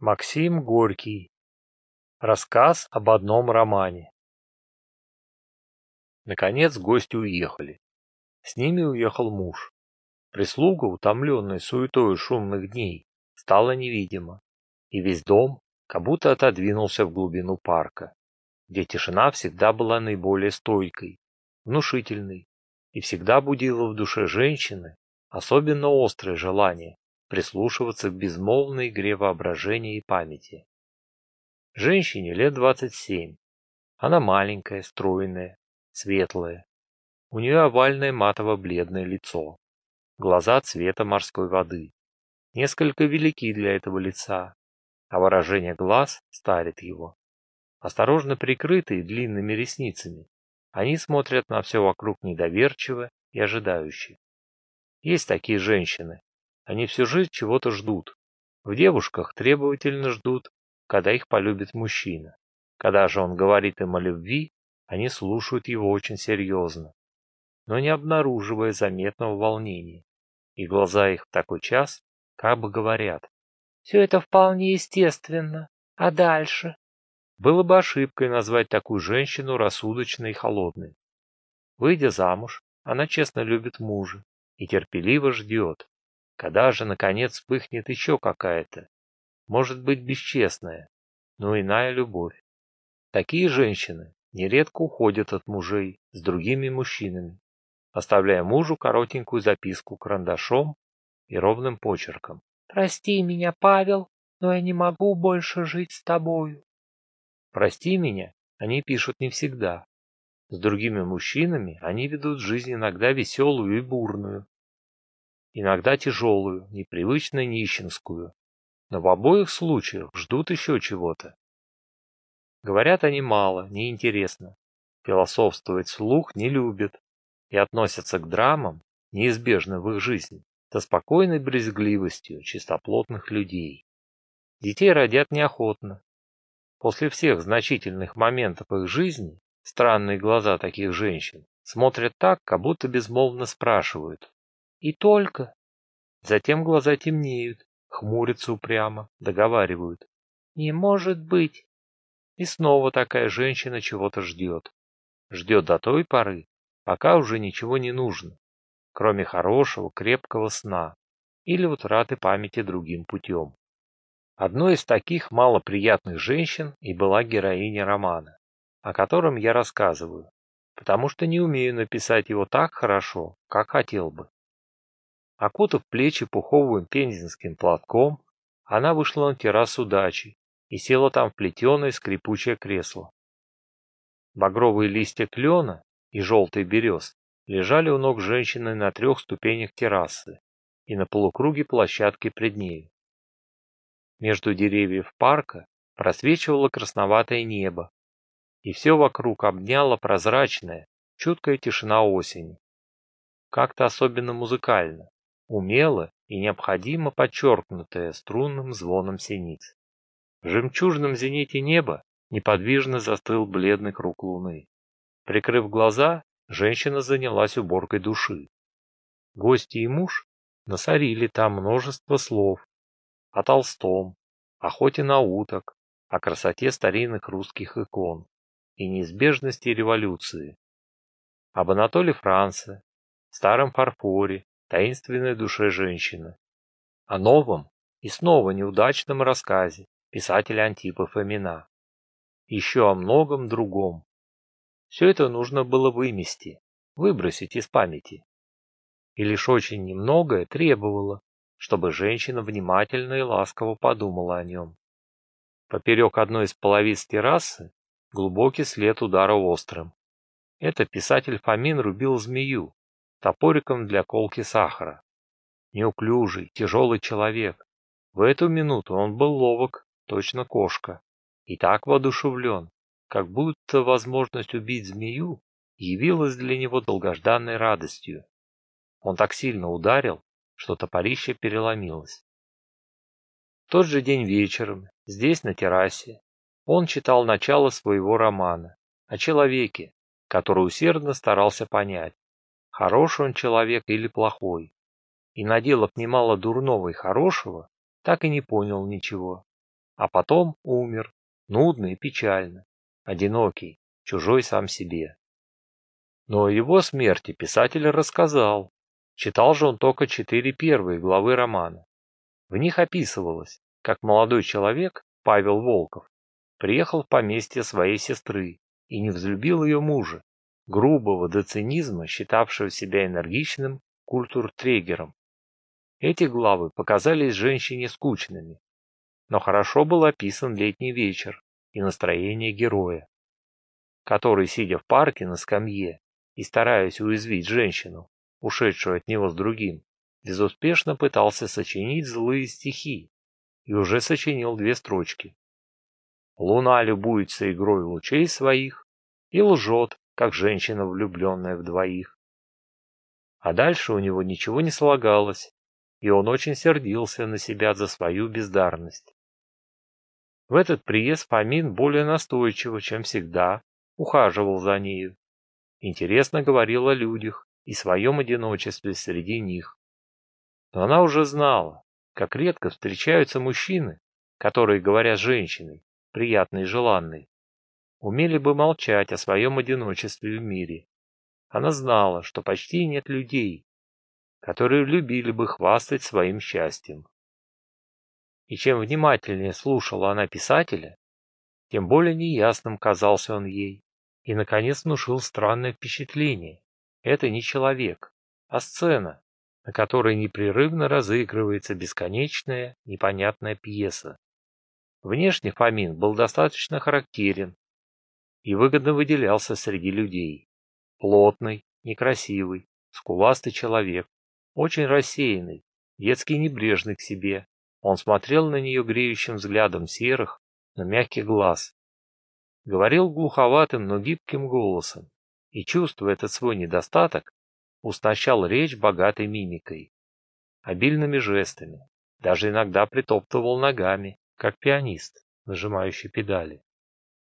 Максим Горький. Рассказ об одном романе. Наконец гости уехали. С ними уехал муж. Прислуга, утомленная суетой шумных дней, стала невидима, и весь дом как будто отодвинулся в глубину парка, где тишина всегда была наиболее стойкой, внушительной, и всегда будила в душе женщины особенно острое желание прислушиваться к безмолвной игре воображения и памяти. Женщине лет двадцать семь. Она маленькая, стройная, светлая. У нее овальное матово-бледное лицо. Глаза цвета морской воды. Несколько велики для этого лица, а выражение глаз старит его. Осторожно прикрытые длинными ресницами, они смотрят на все вокруг недоверчиво и ожидающе. Есть такие женщины, они всю жизнь чего-то ждут. В девушках требовательно ждут, когда их полюбит мужчина. Когда же он говорит им о любви, они слушают его очень серьезно, но не обнаруживая заметного волнения. И глаза их в такой час как бы говорят. «Все это вполне естественно. А дальше?» Было бы ошибкой назвать такую женщину рассудочной и холодной. Выйдя замуж, она честно любит мужа и терпеливо ждет, когда же, наконец, вспыхнет еще какая-то, может быть, бесчестная, но иная любовь. Такие женщины нередко уходят от мужей с другими мужчинами, оставляя мужу коротенькую записку карандашом и ровным почерком. «Прости меня, Павел, но я не могу больше жить с тобою». «Прости меня» они пишут не всегда. С другими мужчинами они ведут жизнь иногда веселую и бурную, иногда тяжелую, непривычно нищенскую, но в обоих случаях ждут еще чего-то. Говорят они мало, неинтересно, философствовать вслух не любят и относятся к драмам, неизбежным в их жизни, со спокойной брезгливостью чистоплотных людей. Детей родят неохотно. После всех значительных моментов их жизни странные глаза таких женщин смотрят так, как будто безмолвно спрашивают, и только. Затем глаза темнеют, хмурятся упрямо, договаривают. Не может быть. И снова такая женщина чего-то ждет. Ждет до той поры, пока уже ничего не нужно, кроме хорошего, крепкого сна или утраты памяти другим путем. Одной из таких малоприятных женщин и была героиня романа, о котором я рассказываю, потому что не умею написать его так хорошо, как хотел бы. Окутав плечи пуховым пензенским платком, она вышла на террасу дачи и села там в плетеное скрипучее кресло. Багровые листья клена и желтый берез лежали у ног женщины на трех ступенях террасы и на полукруге площадки пред нею. Между деревьев парка просвечивало красноватое небо, и все вокруг обняла прозрачная, чуткая тишина осени. Как-то особенно музыкально умело и необходимо подчеркнутое струнным звоном синиц. В жемчужном зените неба неподвижно застыл бледный круг луны. Прикрыв глаза, женщина занялась уборкой души. Гости и муж насорили там множество слов о Толстом, охоте на уток, о красоте старинных русских икон и неизбежности революции, об Анатоле Франце, старом фарфоре, таинственной душе женщины. О новом и снова неудачном рассказе писателя Антипа Фомина. Еще о многом другом. Все это нужно было вымести, выбросить из памяти. И лишь очень немногое требовало, чтобы женщина внимательно и ласково подумала о нем. Поперек одной из половиц террасы глубокий след удара острым. Это писатель Фомин рубил змею, топориком для колки сахара. Неуклюжий, тяжелый человек. В эту минуту он был ловок, точно кошка, и так воодушевлен, как будто возможность убить змею явилась для него долгожданной радостью. Он так сильно ударил, что топорище переломилось. В тот же день вечером, здесь, на террасе, он читал начало своего романа о человеке, который усердно старался понять, хороший он человек или плохой. И наделав немало дурного и хорошего, так и не понял ничего. а потом умер, нудно и печально, одинокий, чужой сам себе. Но о его смерти писатель рассказал. Читал же он только четыре первые главы романа. В них описывалось, как молодой человек, Павел Волков, приехал в поместье своей сестры и не взлюбил ее мужа, грубого до цинизма, считавшего себя энергичным культуртрегером. Эти главы показались женщине скучными, но хорошо был описан летний вечер и настроение героя, который, сидя в парке на скамье и стараясь уязвить женщину, ушедшую от него с другим, безуспешно пытался сочинить злые стихи и уже сочинил две строчки. Луна любуется игрой лучей своих и лжет, как женщина, влюбленная в двоих. А дальше у него ничего не слагалось, и он очень сердился на себя за свою бездарность. В этот приезд Фомин более настойчиво, чем всегда, ухаживал за нею. Интересно говорил о людях и своем одиночестве среди них. Но она уже знала, как редко встречаются мужчины, которые говорят женщиной, приятной и желанной, умели бы молчать о своем одиночестве в мире. Она знала, что почти нет людей, которые любили бы хвастать своим счастьем. И чем внимательнее слушала она писателя, тем более неясным казался он ей, и, наконец, внушил странное впечатление. Это не человек, а сцена, на которой непрерывно разыгрывается бесконечная, непонятная пьеса. Внешне Фомин был достаточно характерен и выгодно выделялся среди людей. Плотный, некрасивый, скуластый человек, очень рассеянный, детский небрежный к себе. Он смотрел на нее греющим взглядом серых, но мягких глаз. Говорил глуховатым, но гибким голосом, и, чувствуя этот свой недостаток, уснащал речь богатой мимикой, обильными жестами, даже иногда притоптывал ногами, как пианист, нажимающий педали.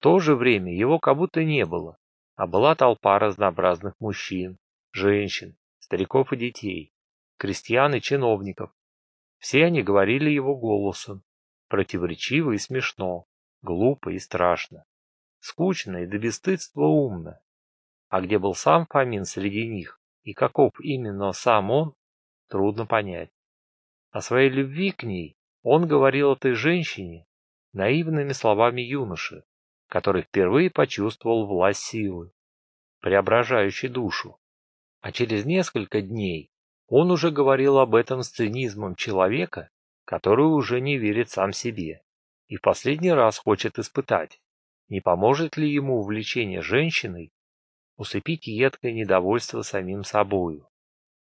То же время его как будто не было, а была толпа разнообразных мужчин, женщин, стариков и детей, крестьян и чиновников. Все они говорили его голосом, противоречиво и смешно, глупо и страшно, скучно и до бесстыдства умно. А где был сам Фомин среди них, и каков именно сам он, трудно понять. О своей любви к ней он говорил этой женщине наивными словами юноши, который впервые почувствовал власть силы, преображающей душу. А через несколько дней он уже говорил об этом с цинизмом человека, который уже не верит сам себе и в последний раз хочет испытать, не поможет ли ему увлечение женщиной усыпить едкое недовольство самим собою.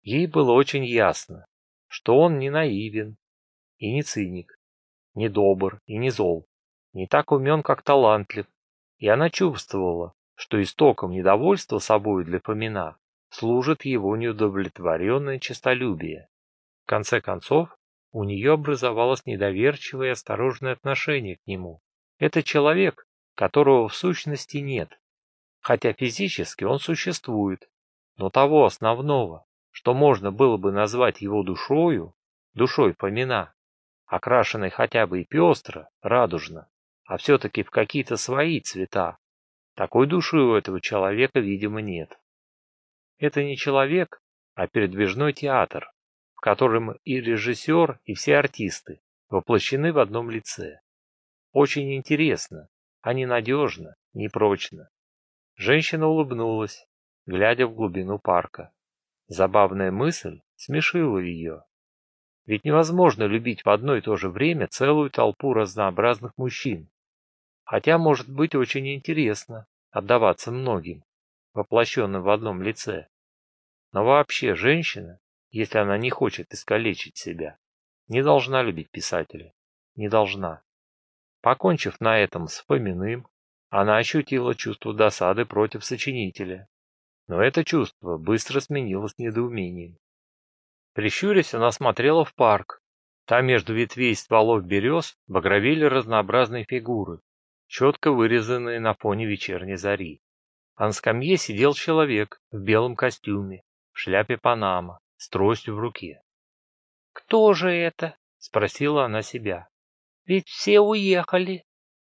Ей было очень ясно, что он не наивен и не циник, не добр и не зол, не так умен, как талантлив, и она чувствовала, что истоком недовольства собой для Фомина служит его неудовлетворенное честолюбие. В конце концов, у нее образовалось недоверчивое и осторожное отношение к нему. Это человек, которого в сущности нет, хотя физически он существует, но того основного, что можно было бы назвать его душою, душой Фомина, окрашенной хотя бы и пестро, радужно, а все-таки в какие-то свои цвета. Такой души у этого человека, видимо, нет. Это не человек, а передвижной театр, в котором и режиссер, и все артисты воплощены в одном лице. Очень интересно, а не надежно, не прочно. Женщина улыбнулась, глядя в глубину парка. Забавная мысль смешила ее. Ведь невозможно любить в одно и то же время целую толпу разнообразных мужчин. Хотя может быть очень интересно отдаваться многим, воплощенным в одном лице. Но вообще женщина, если она не хочет искалечить себя, не должна любить писателя. Не должна. Покончив на этом с Фоминым, она ощутила чувство досады против сочинителя. Но это чувство быстро сменилось недоумением. Прищурясь, она смотрела в парк. Там между ветвей стволов берез багровели разнообразные фигуры, четко вырезанные на фоне вечерней зари. А на скамье сидел человек в белом костюме, в шляпе Панама, с тростью в руке. «Кто же это?» — спросила она себя. Ведь все уехали.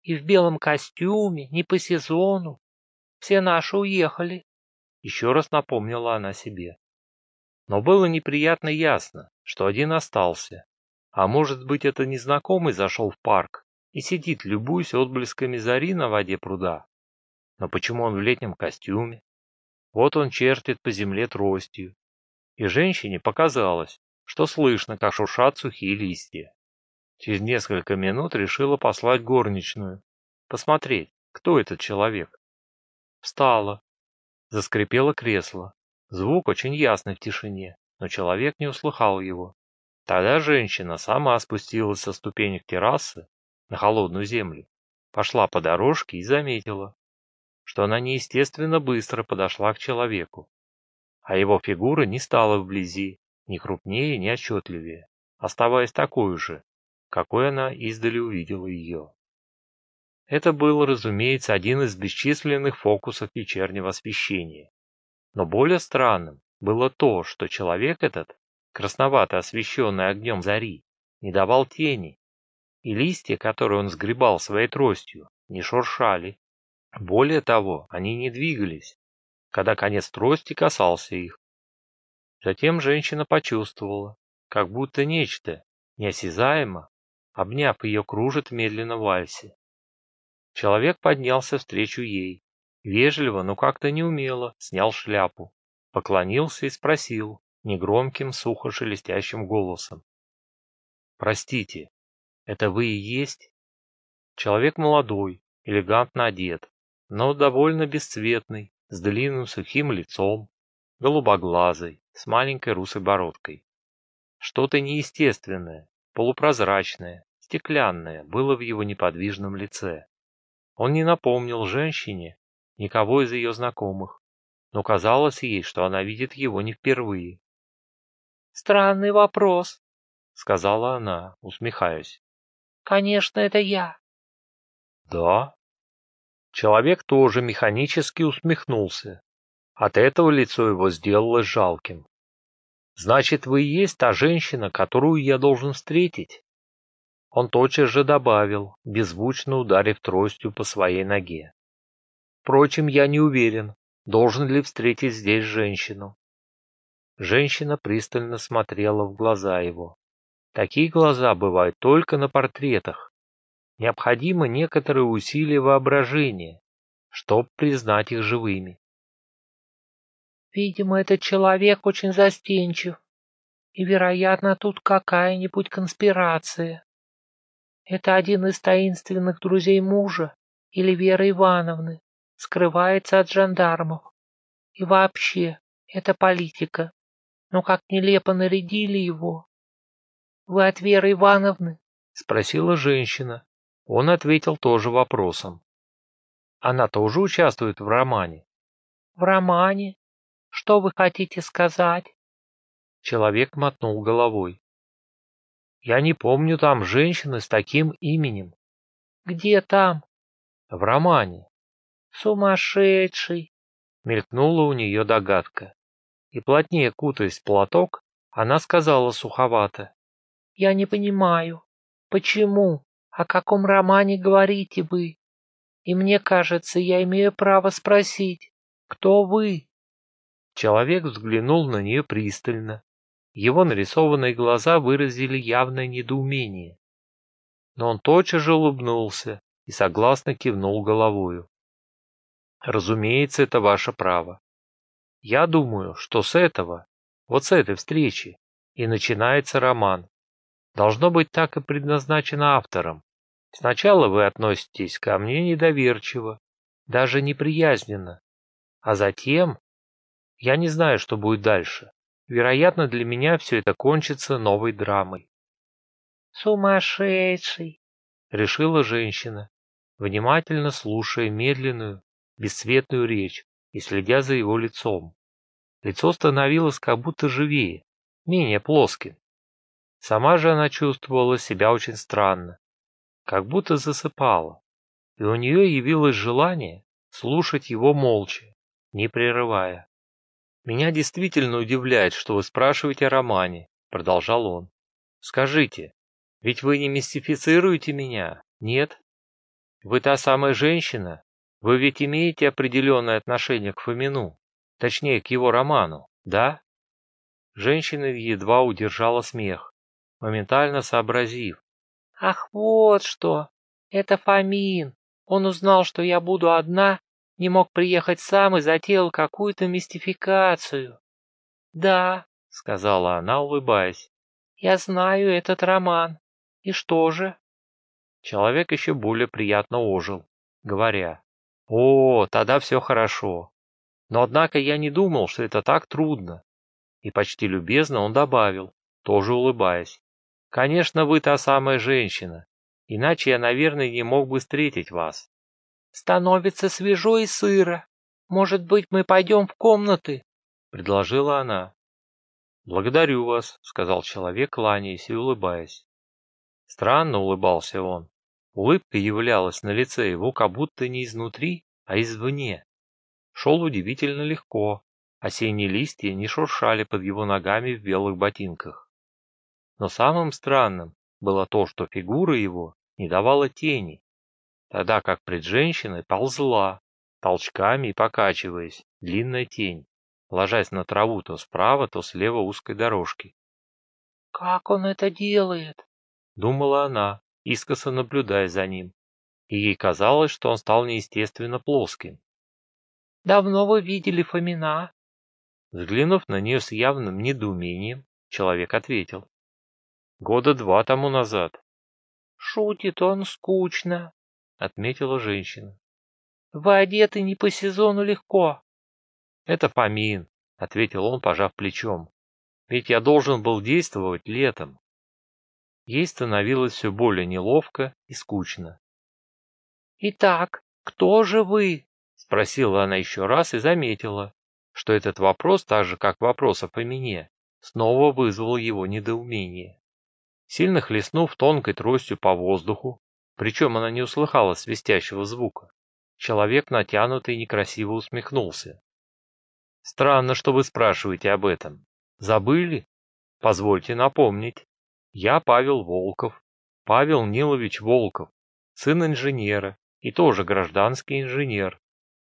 И в белом костюме, не по сезону. Все наши уехали. Еще раз напомнила она себе. Но было неприятно ясно, что один остался. А может быть, это незнакомый зашел в парк и сидит, любуясь отблесками зари на воде пруда. Но почему он в летнем костюме? Вот он чертит по земле тростью. И женщине показалось, что слышно, как шуршат сухие листья. Через несколько минут решила послать горничную, посмотреть, кто этот человек. Встала. Заскрипело кресло. Звук очень ясный в тишине, но человек не услыхал его. Тогда женщина сама спустилась со ступенек террасы на холодную землю, пошла по дорожке и заметила, что она неестественно быстро подошла к человеку, а его фигура не стала вблизи ни крупнее, ни отчетливее, оставаясь такой же, какой она издали увидела ее. Это был, разумеется, один из бесчисленных фокусов вечернего освещения. Но более странным было то, что человек этот, красновато освещенный огнем зари, не давал тени, и листья, которые он сгребал своей тростью, не шуршали. Более того, они не двигались, когда конец трости касался их. Затем женщина почувствовала, как будто нечто, неосязаемо, обняв ее, кружит медленно в вальсе. Человек поднялся встречу ей, вежливо, но как-то неумело, снял шляпу, поклонился и спросил негромким, сухо шелестящим голосом. «Простите, это вы и есть?» Человек молодой, элегантно одет, но довольно бесцветный, с длинным сухим лицом, голубоглазый, с маленькой русой бородкой. Что-то неестественное, полупрозрачное, стеклянное было в его неподвижном лице. Он не напомнил женщине никого из ее знакомых, но казалось ей, что она видит его не впервые. «Странный вопрос», — сказала она, усмехаясь. «Конечно, это я». «Да?» Человек тоже механически усмехнулся. От этого лицо его сделалось жалким. «Значит, вы и есть та женщина, которую я должен встретить?» Он тотчас же добавил, беззвучно ударив тростью по своей ноге. Впрочем, я не уверен, должен ли встретить здесь женщину. Женщина пристально смотрела в глаза его. Такие глаза бывают только на портретах. Необходимо некоторое усилие воображения, чтобы признать их живыми. Видимо, этот человек очень застенчив, и, вероятно, тут какая-нибудь конспирация. Это один из таинственных друзей мужа или Веры Ивановны. Скрывается от жандармов. И вообще, это политика. Но как нелепо нарядили его. Вы от Веры Ивановны? Спросила женщина. Он ответил тоже вопросом. Она тоже участвует в романе? В романе? Что вы хотите сказать? Человек мотнул головой. Я не помню там женщины с таким именем. Где там? В романе. Сумасшедший! Мелькнула у нее догадка. И плотнее кутаясь в платок, она сказала суховато. Я не понимаю, почему, о каком романе говорите вы? И мне кажется, я имею право спросить, кто вы? Человек взглянул на нее пристально, его нарисованные глаза выразили явное недоумение. Но он тотчас же улыбнулся и согласно кивнул головою. Разумеется, это ваше право. Я думаю, что с этого, вот с этой встречи, и начинается роман. Должно быть так и предназначено автором. Сначала вы относитесь ко мне недоверчиво, даже неприязненно, а затем... Я не знаю, что будет дальше. Вероятно, для меня все это кончится новой драмой. «Сумасшедший!» — решила женщина, внимательно слушая медленную, бесцветную речь и следя за его лицом. Лицо становилось как будто живее, менее плоским. Сама же она чувствовала себя очень странно, как будто засыпала, и у нее явилось желание слушать его молча, не прерывая. «Меня действительно удивляет, что вы спрашиваете о романе», — продолжал он. «Скажите, Ведь вы не мистифицируете меня, нет? Вы та самая женщина? Вы ведь имеете определенное отношение к Фомину, точнее, к его роману, да? Женщина едва удержала смех, моментально сообразив. Ах, вот что! Это Фомин! Он узнал, что я буду одна, не мог приехать сам и затеял какую-то мистификацию. Да, сказала она, улыбаясь. Я знаю этот роман. И что же? Человек еще более приятно ожил, говоря. О, тогда все хорошо. Но однако я не думал, что это так трудно. И почти любезно он добавил, тоже улыбаясь. Конечно, вы та самая женщина. Иначе я, наверное, не мог бы встретить вас. Становится свежо и сыро. Может быть, мы пойдем в комнаты? Предложила она. «Благодарю вас», — сказал человек, кланяясь и улыбаясь. Странно улыбался он. Улыбка являлась на лице его как будто не изнутри, а извне. Шел удивительно легко. Осенние листья не шуршали под его ногами в белых ботинках. Но самым странным было то, что фигура его не давала тени, тогда как пред женщиной ползла, толчками и покачиваясь, длинная тень, ложась на траву то справа, то слева узкой дорожки. «Как он это делает?» думала она, искоса наблюдая за ним, и ей казалось, что он стал неестественно плоским. «Давно вы видели Фомина?» Взглянув на нее с явным недоумением, человек ответил. «Года два тому назад». «Шутит он скучно», — отметила женщина. «Вы одеты не по сезону легко». «Это Фомин», — ответил он, пожав плечом. «Ведь я должен был действовать летом». Ей становилось все более неловко и скучно. «Итак, кто же вы?» — спросила она еще раз и заметила, что этот вопрос, так же как вопрос о Фомине, снова вызвал его недоумение. Сильно хлестнув тонкой тростью по воздуху, причем она не услыхала свистящего звука, человек натянутый некрасиво усмехнулся. «Странно, что вы спрашиваете об этом. Забыли? Позвольте напомнить. Я Павел Волков, Павел Нилович Волков, сын инженера и тоже гражданский инженер.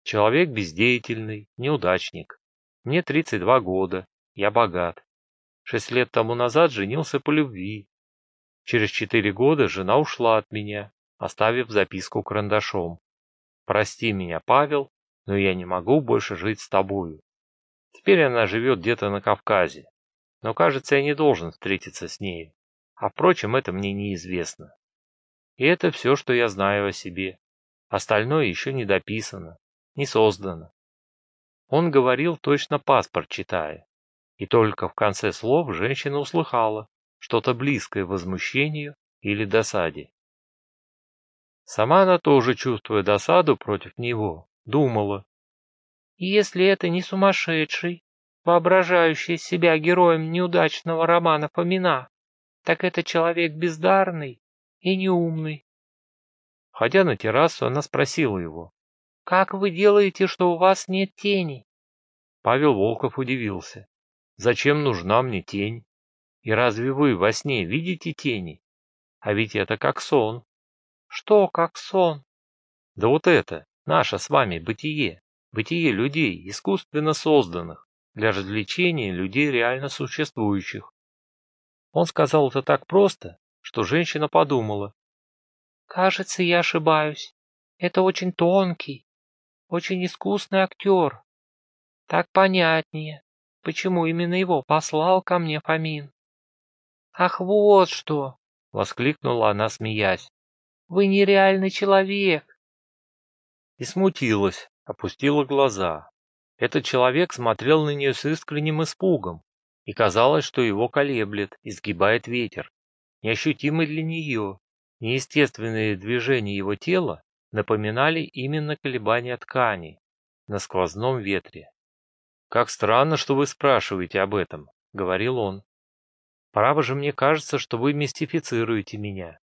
Человек бездеятельный, неудачник. Мне 32 года, я богат. Шесть лет тому назад женился по любви. Через четыре года жена ушла от меня, оставив записку карандашом. «Прости меня, Павел, но я не могу больше жить с тобою». Теперь она живет где-то на Кавказе, но, кажется, я не должен встретиться с нею. А впрочем, это мне неизвестно. И это все, что я знаю о себе. Остальное еще не дописано, не создано. Он говорил, точно паспорт читая. И только в конце слов женщина услыхала что-то близкое возмущению или досаде. Сама она тоже, чувствуя досаду против него, думала. Если это не сумасшедший, воображающий себя героем неудачного романа Фомина, так это человек бездарный и неумный. Ходя на террасу, она спросила его. «Как вы делаете, что у вас нет тени?» Павел Волков удивился. «Зачем нужна мне тень? И разве вы во сне видите тени? А ведь это как сон». «Что как сон?» «Да вот это, наше с вами бытие, бытие людей, искусственно созданных, для развлечения людей реально существующих. Он сказал это так просто, что женщина подумала. «Кажется, я ошибаюсь. Это очень тонкий, очень искусный актер. Так понятнее, почему именно его послал ко мне Фомин». «Ах, вот что!» — воскликнула она, смеясь. «Вы нереальный человек!» И смутилась, опустила глаза. Этот человек смотрел на нее с искренним испугом, и казалось, что его колеблет, изгибает ветер. Неощутимый для нее, неестественные движения его тела напоминали именно колебания ткани на сквозном ветре. «Как странно, что вы спрашиваете об этом», — говорил он. «Право же мне кажется, что вы мистифицируете меня.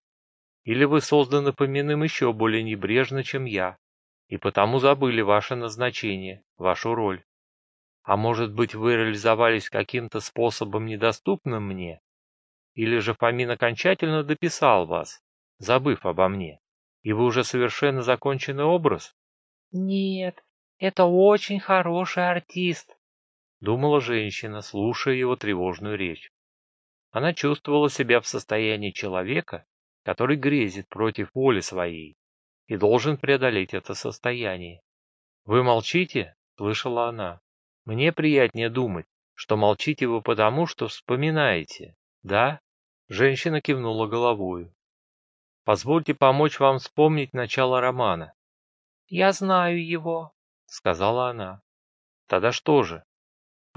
Или вы созданы поминым еще более небрежно, чем я, и потому забыли ваше назначение, вашу роль. А может быть, вы реализовались каким-то способом, недоступным мне? Или же Фомин окончательно дописал вас, забыв обо мне, и вы уже совершенно законченный образ? Нет, это очень хороший артист, думала женщина, слушая его тревожную речь. Она чувствовала себя в состоянии человека, который грезит против воли своей и должен преодолеть это состояние. «Вы молчите?» — слышала она. «Мне приятнее думать, что молчите вы потому, что вспоминаете, да?» Женщина кивнула головой. «Позвольте помочь вам вспомнить начало романа». «Я знаю его», — сказала она. «Тогда что же?»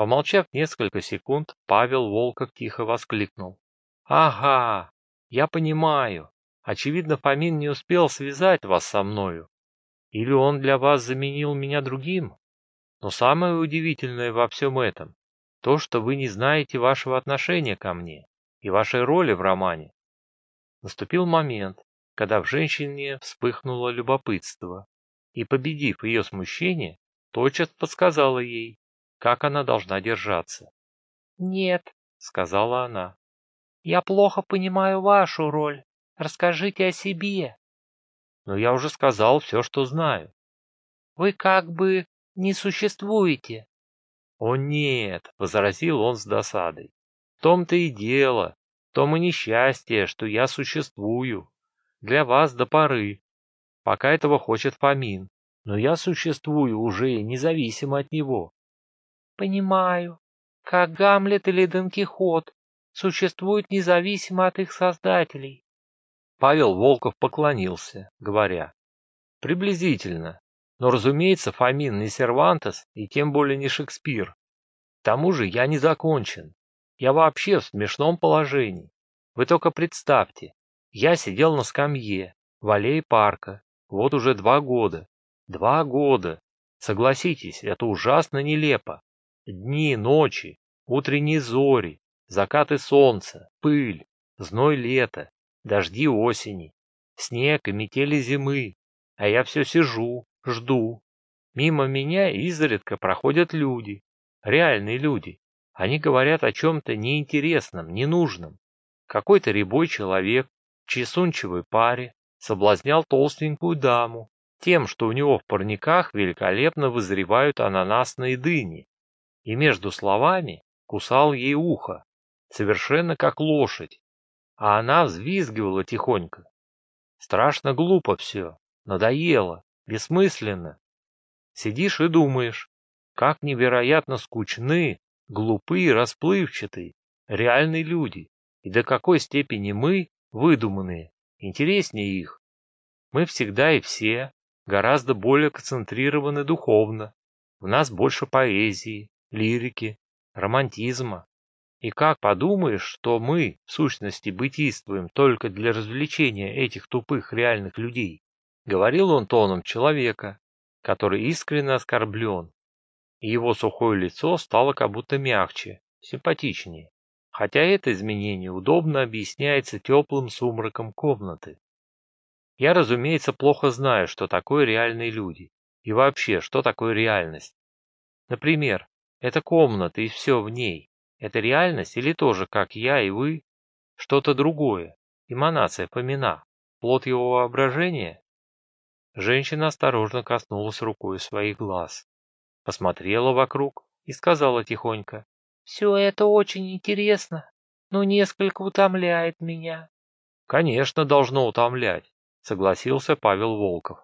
Помолчав несколько секунд, Павел Волков тихо воскликнул. «Ага, я понимаю. Очевидно, Фомин не успел связать вас со мною. Или он для вас заменил меня другим? Но самое удивительное во всем этом — то, что вы не знаете вашего отношения ко мне и вашей роли в романе. Наступил момент, когда в женщине вспыхнуло любопытство, и, победив ее смущение, тотчас подсказала ей, как она должна держаться. «Нет», — сказала она, — «я плохо понимаю вашу роль. Расскажите о себе». «Но я уже сказал все, что знаю». «Вы как бы не существуете». «О нет», — возразил он с досадой. «В том-то и дело, в том и несчастье, что я существую. Для вас до поры, пока этого хочет Фомин. Но я существую уже независимо от него. Понимаю. Как Гамлет или Дон Кихот существуют независимо от их создателей. Павел Волков поклонился, говоря. Приблизительно. Но, разумеется, Фомин не Сервантес и тем более не Шекспир. К тому же я не закончен. Я вообще в смешном положении. Вы только представьте. Я сидел на скамье в аллее парка. Вот уже два года. Два года. Согласитесь, это ужасно нелепо. Дни, ночи, утренние зори, закаты солнца, пыль, зной лета, дожди осени, снег и метели зимы, а я все сижу, жду. Мимо меня изредка проходят люди, реальные люди. Они говорят о чем-то неинтересном, ненужном. Какой-то рябой человек в чесунчевой паре соблазнял толстенькую даму тем, что у него в парниках великолепно вызревают ананасные дыни и между словами кусал ей ухо, совершенно как лошадь, а она взвизгивала тихонько. Страшно глупо все, надоело, бессмысленно. Сидишь и думаешь, как невероятно скучны, глупы расплывчатые, реальные люди, и до какой степени мы, выдуманные, интереснее их. Мы всегда и все гораздо более концентрированы духовно, в нас больше поэзии, лирики, романтизма. И как подумаешь, что мы, в сущности, бытийствуем только для развлечения этих тупых реальных людей? Говорил он тоном человека, который искренне оскорблен. И его сухое лицо стало как будто мягче, симпатичнее. Хотя это изменение удобно объясняется теплым сумраком комнаты. Я, разумеется, плохо знаю, что такое реальные люди. И вообще, что такое реальность. Например, это комната и все в ней. Это реальность или тоже, как я и вы, что-то другое, эманация Фомина, плод его воображения? Женщина осторожно коснулась рукой своих глаз, посмотрела вокруг и сказала тихонько. «Все это очень интересно, но несколько утомляет меня». «Конечно, должно утомлять», согласился Павел Волков.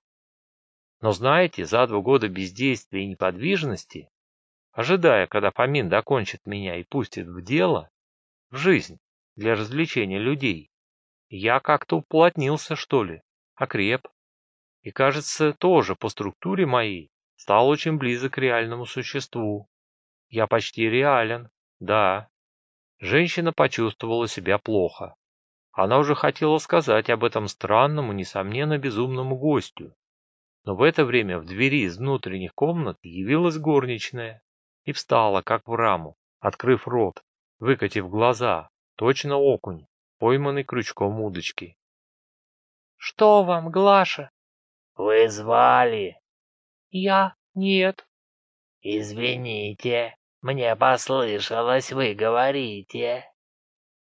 «Но знаете, за два года бездействия и неподвижности ожидая, когда Фомин докончит меня и пустит в дело, в жизнь, для развлечения людей. Я как-то уплотнился, что ли, окреп. И, кажется, тоже по структуре моей стал очень близок к реальному существу. Я почти реален, да. Женщина почувствовала себя плохо. Она уже хотела сказать об этом странному, несомненно, безумному гостю. Но в это время в двери из внутренних комнат явилась горничная и встала, как в раму, открыв рот, выкатив глаза, точно окунь, пойманный крючком удочки. «Что вам, Глаша?» «Вы звали?» «Я? Нет». «Извините, мне послышалось, вы говорите».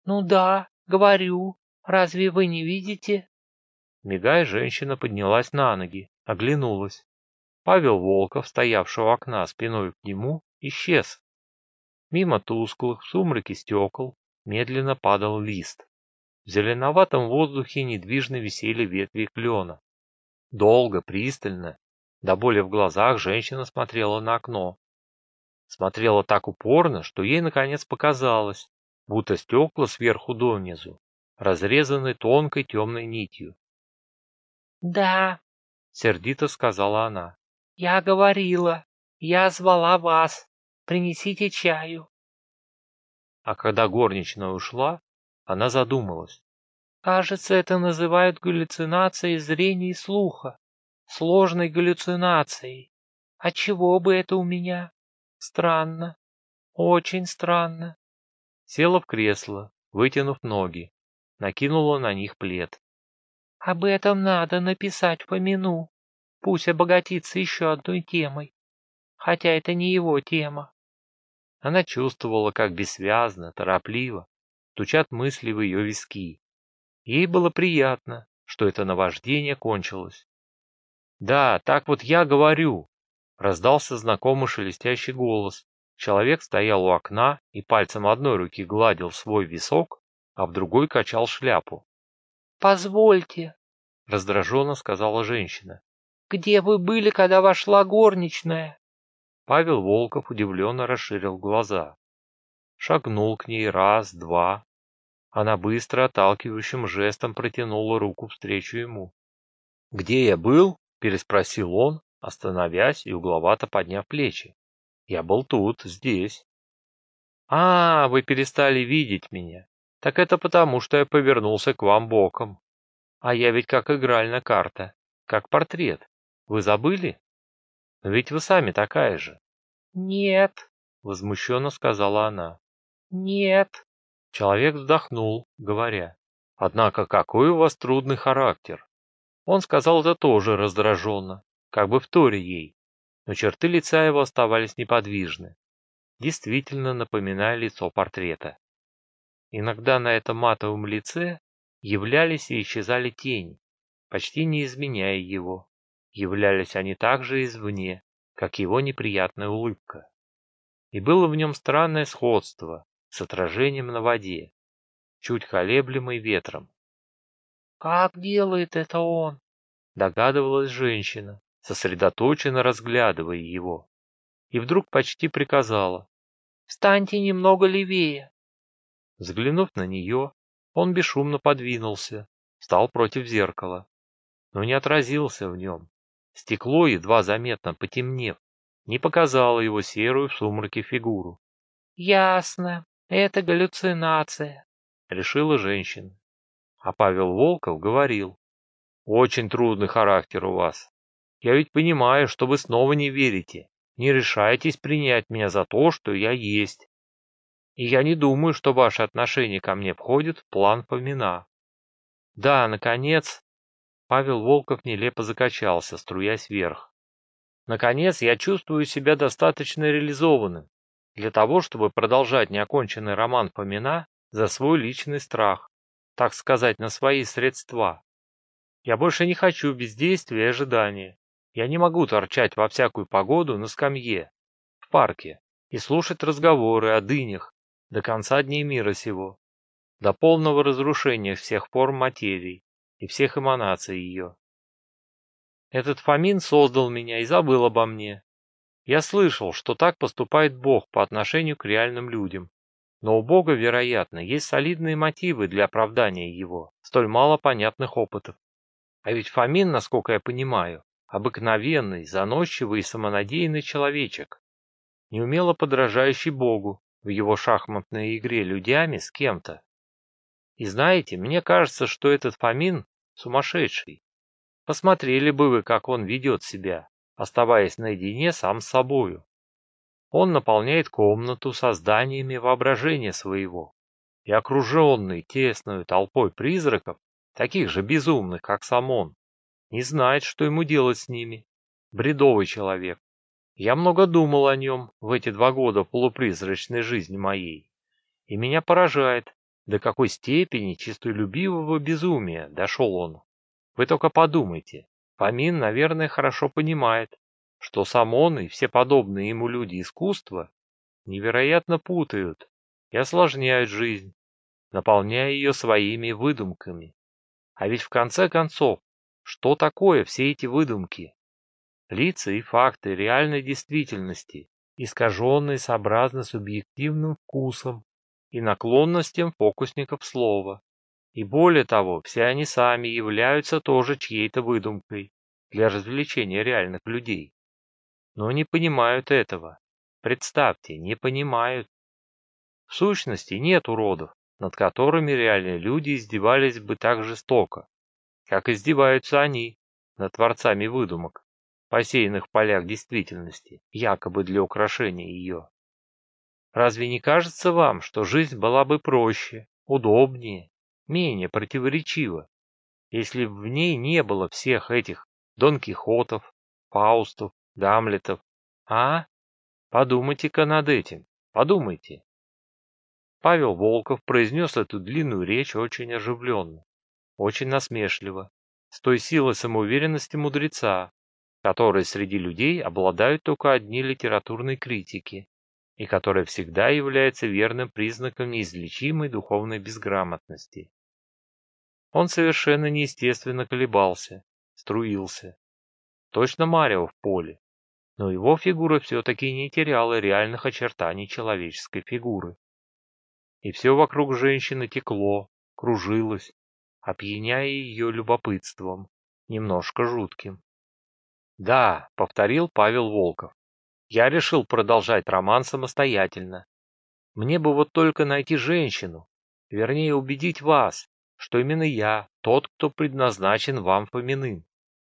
«Ну да, Говорю, разве вы не видите? Мигая, женщина поднялась на ноги, оглянулась. Павел Волков, стоявший у окна спиной к нему, исчез. Мимо тусклых в сумраке стекол медленно падал лист. В зеленоватом воздухе недвижно висели ветви клена. Долго, пристально, до боли в глазах женщина смотрела на окно. Смотрела так упорно, что ей наконец показалось, будто стекла сверху донизу, разрезаны тонкой темной нитью. «Да», — сердито сказала она, — «я говорила, я звала вас, принесите чаю». А когда горничная ушла, она задумалась. Кажется, это называют галлюцинацией зрения и слуха. Сложной галлюцинацией. А чего бы это у меня? Странно. Очень странно. Села в кресло, вытянув ноги. Накинула на них плед. Об этом надо написать по мину. Пусть обогатится еще одной темой. Хотя это не его тема. Она чувствовала, как бессвязно, торопливо стучат мысли в ее виски. Ей было приятно, что это наваждение кончилось. «Да, так вот я говорю», — раздался знакомый шелестящий голос. Человек стоял у окна и пальцем одной руки гладил свой висок, а в другой качал шляпу. «Позвольте», — раздраженно сказала женщина. «Где вы были, когда вошла горничная?» Павел Волков удивленно расширил глаза. Шагнул к ней раз, два, она быстро отталкивающим жестом протянула руку встречу ему. «Где я был?» – переспросил он, остановясь и угловато подняв плечи. «Я был тут, здесь». «А, вы перестали видеть меня. Так это потому, что я повернулся к вам боком. А я ведь как игральная карта, как портрет. Вы забыли? Но ведь вы сами такая же». «Нет», — возмущенно сказала она. «Нет». Человек вздохнул, говоря, «Однако какой у вас трудный характер!» Он сказал это тоже раздраженно, как бы вторя ей, но черты лица его оставались неподвижны, действительно напоминая лицо портрета. Иногда на этом матовом лице являлись и исчезали тени, почти не изменяя его. Являлись они также извне, как его неприятная улыбка. И было в нем странное сходство, с отражением на воде, чуть колеблемой ветром. «Как делает это он?» — догадывалась женщина, сосредоточенно разглядывая его. И вдруг почти приказала. «Встаньте немного левее». Взглянув на нее, он бесшумно подвинулся, встал против зеркала, но не отразился в нем. Стекло, едва заметно потемнев, не показало его серую в сумраке фигуру. «Ясно», это галлюцинация, решила женщина. А Павел Волков говорил, очень трудный характер у вас. Я ведь понимаю, что вы снова не верите, не решаетесь принять меня за то, что я есть. И я не думаю, что ваше отношение ко мне входит в план помина. Да, наконец, Павел Волков нелепо закачался, струясь вверх. Наконец, я чувствую себя достаточно реализованным, для того, чтобы продолжать неоконченный роман Фомина за свой личный страх, так сказать, на свои средства. Я больше не хочу бездействия и ожидания. Я не могу торчать во всякую погоду на скамье, в парке, и слушать разговоры о дынях до конца дней мира сего, до полного разрушения всех форм материи и всех эманаций ее. Этот Фомин создал меня и забыл обо мне, я слышал, что так поступает Бог по отношению к реальным людям. Но у Бога, вероятно, есть солидные мотивы для оправдания его, столь мало понятных опытов. А ведь Фомин, насколько я понимаю, обыкновенный, заносчивый и самонадеянный человечек, неумело подражающий Богу в его шахматной игре людьми с кем-то. И знаете, мне кажется, что этот Фомин сумасшедший. Посмотрели бы вы, как он ведет себя, оставаясь наедине сам с собою. Он наполняет комнату созданиями воображения своего, и окруженный тесной толпой призраков, таких же безумных, как сам он, не знает, что ему делать с ними. Бредовый человек. Я много думал о нем в эти два года полупризрачной жизни моей, и меня поражает, До какой степени чистолюбивого безумия дошел он. Вы только подумайте. Фомин, наверное, хорошо понимает, что сам он и все подобные ему люди искусства невероятно путают и осложняют жизнь, наполняя ее своими выдумками. А ведь в конце концов, что такое все эти выдумки? Лица и факты реальной действительности, искаженные сообразно субъективным вкусом и наклонностям фокусников слова. И более того, все они сами являются тоже чьей-то выдумкой для развлечения реальных людей. Но не понимают этого. Представьте, не понимают. В сущности, нет уродов, над которыми реальные люди издевались бы так жестоко, как издеваются они над творцами выдумок, посеянных в полях действительности, якобы для украшения ее. Разве не кажется вам, что жизнь была бы проще, удобнее, менее противоречива, если в ней не было всех этих Дон Кихотов, Фаустов, Гамлетов, а? Подумайте-ка над этим, подумайте. Павел Волков произнес эту длинную речь очень оживленно, очень насмешливо, с той силой самоуверенности мудреца, которой среди людей обладают только одни литературные критики, и которая всегда является верным признаком неизлечимой духовной безграмотности. Он совершенно неестественно колебался, струился. Точно Марио в поле, но его фигура все-таки не теряла реальных очертаний человеческой фигуры. И все вокруг женщины текло, кружилось, опьяняя ее любопытством, немножко жутким. «Да», — повторил Павел Волков, — «я решил продолжать роман самостоятельно. Мне бы вот только найти женщину, вернее убедить вас, что именно я тот, кто предназначен вам Фоминым».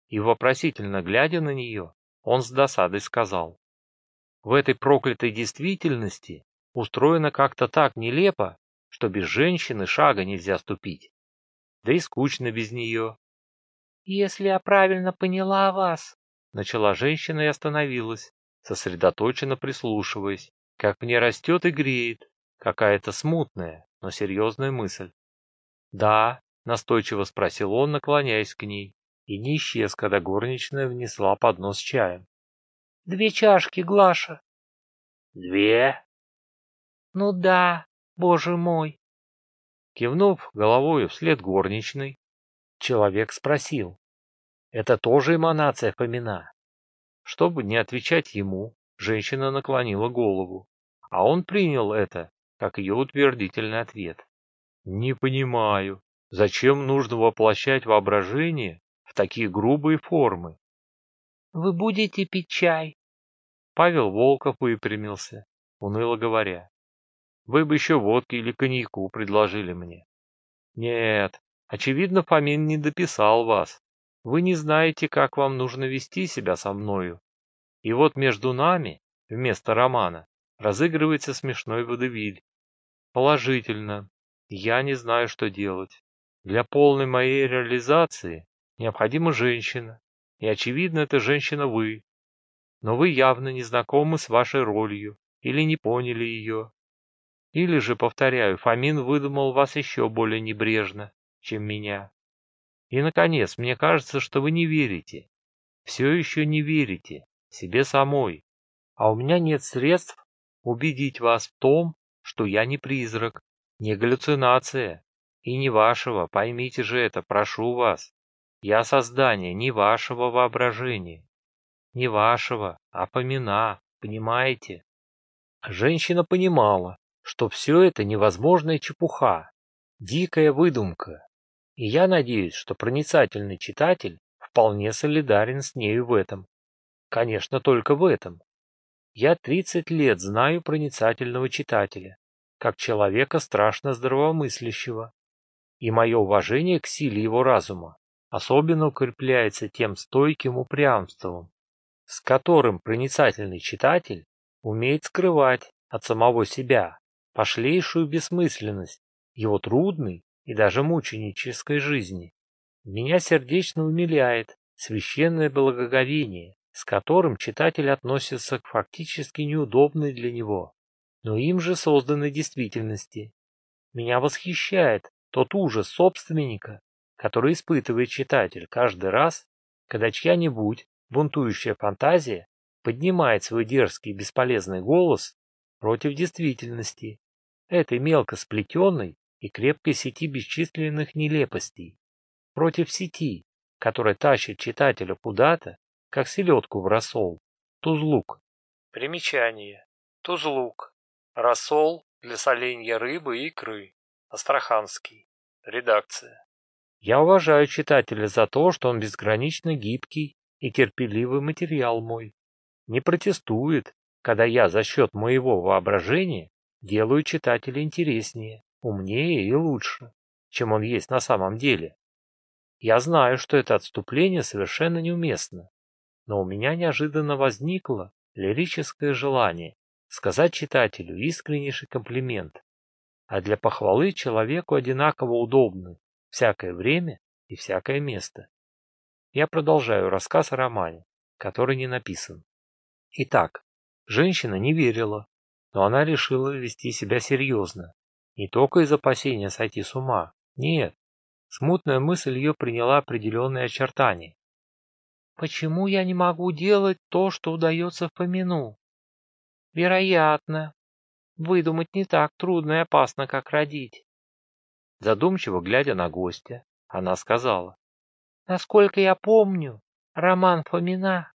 И вопросительно глядя на нее, он с досадой сказал. В этой проклятой действительности устроено как-то так нелепо, что без женщины шага нельзя ступить. Да и скучно без нее. «Если я правильно поняла вас», — начала женщина и остановилась, сосредоточенно прислушиваясь, как мне растет и греет какая-то смутная, но серьезная мысль. «Да», — настойчиво спросил он, наклоняясь к ней и не исчез, когда горничная внесла поднос с чаем. «Две чашки, Глаша». «Две?» «Ну да, боже мой». Кивнув головой вслед горничной, человек спросил. «Это тоже эманация Фомина?» Чтобы не отвечать ему, женщина наклонила голову, а он принял это как ее утвердительный ответ. «Не понимаю, зачем нужно воплощать воображение в такие грубые формы. «Вы будете пить чай?» Павел Волков выпрямился, уныло говоря. «Вы бы еще водки или коньяку предложили мне». «Нет, очевидно, Фомин не дописал вас. Вы не знаете, как вам нужно вести себя со мною. И вот между нами, вместо романа, разыгрывается смешной водевиль. Положительно, я не знаю, что делать. Для полной моей реализации Необходима женщина, и очевидно, эта женщина вы. Но вы явно не знакомы с вашей ролью или не поняли ее. Или же, повторяю, Фомин выдумал вас еще более небрежно, чем меня. И, наконец, мне кажется, что вы не верите. Все еще не верите себе самой. А у меня нет средств убедить вас в том, что я не призрак, не галлюцинация. И не вашего, поймите же это, прошу вас. Я создание не вашего воображения. Не вашего, а помина, понимаете? Женщина понимала, что все это невозможная чепуха, дикая выдумка. И я надеюсь, что проницательный читатель вполне солидарен с нею в этом. Конечно, только в этом. Я 30 лет знаю проницательного читателя, как человека страшно здравомыслящего, и мое уважение к силе его разума особенно укрепляется тем стойким упрямством, с которым проницательный читатель умеет скрывать от самого себя пошлейшую бессмысленность его трудной и даже мученической жизни. Меня сердечно умиляет священное благоговение, с которым читатель относится к фактически неудобной для него, но им же созданной действительности. Меня восхищает тот ужас собственника, который испытывает читатель каждый раз, когда чья-нибудь бунтующая фантазия поднимает свой дерзкий бесполезный голос против действительности, этой мелко сплетенной и крепкой сети бесчисленных нелепостей, против сети, которая тащит читателя куда-то, как селедку в рассол, тузлук. Примечание. Тузлук. Рассол для соленья рыбы и икры. Астраханский. Редакция. Я уважаю читателя за то, что он безгранично гибкий и терпеливый материал мой. Не протестует, когда я за счет моего воображения делаю читателя интереснее, умнее и лучше, чем он есть на самом деле. Я знаю, что это отступление совершенно неуместно, но у меня неожиданно возникло лирическое желание сказать читателю искреннейший комплимент, а для похвалы человеку одинаково удобны всякое время и всякое место. Я продолжаю рассказ о романе, который не написан. Итак, женщина не верила, но она решила вести себя серьезно. Не только из опасения сойти с ума, нет. Смутная мысль ее приняла определенные очертания. Почему я не могу делать то, что удается в помину? Вероятно. Выдумать не так трудно и опасно, как родить. Задумчиво глядя на гостя, она сказала. Насколько я помню, роман Фомина.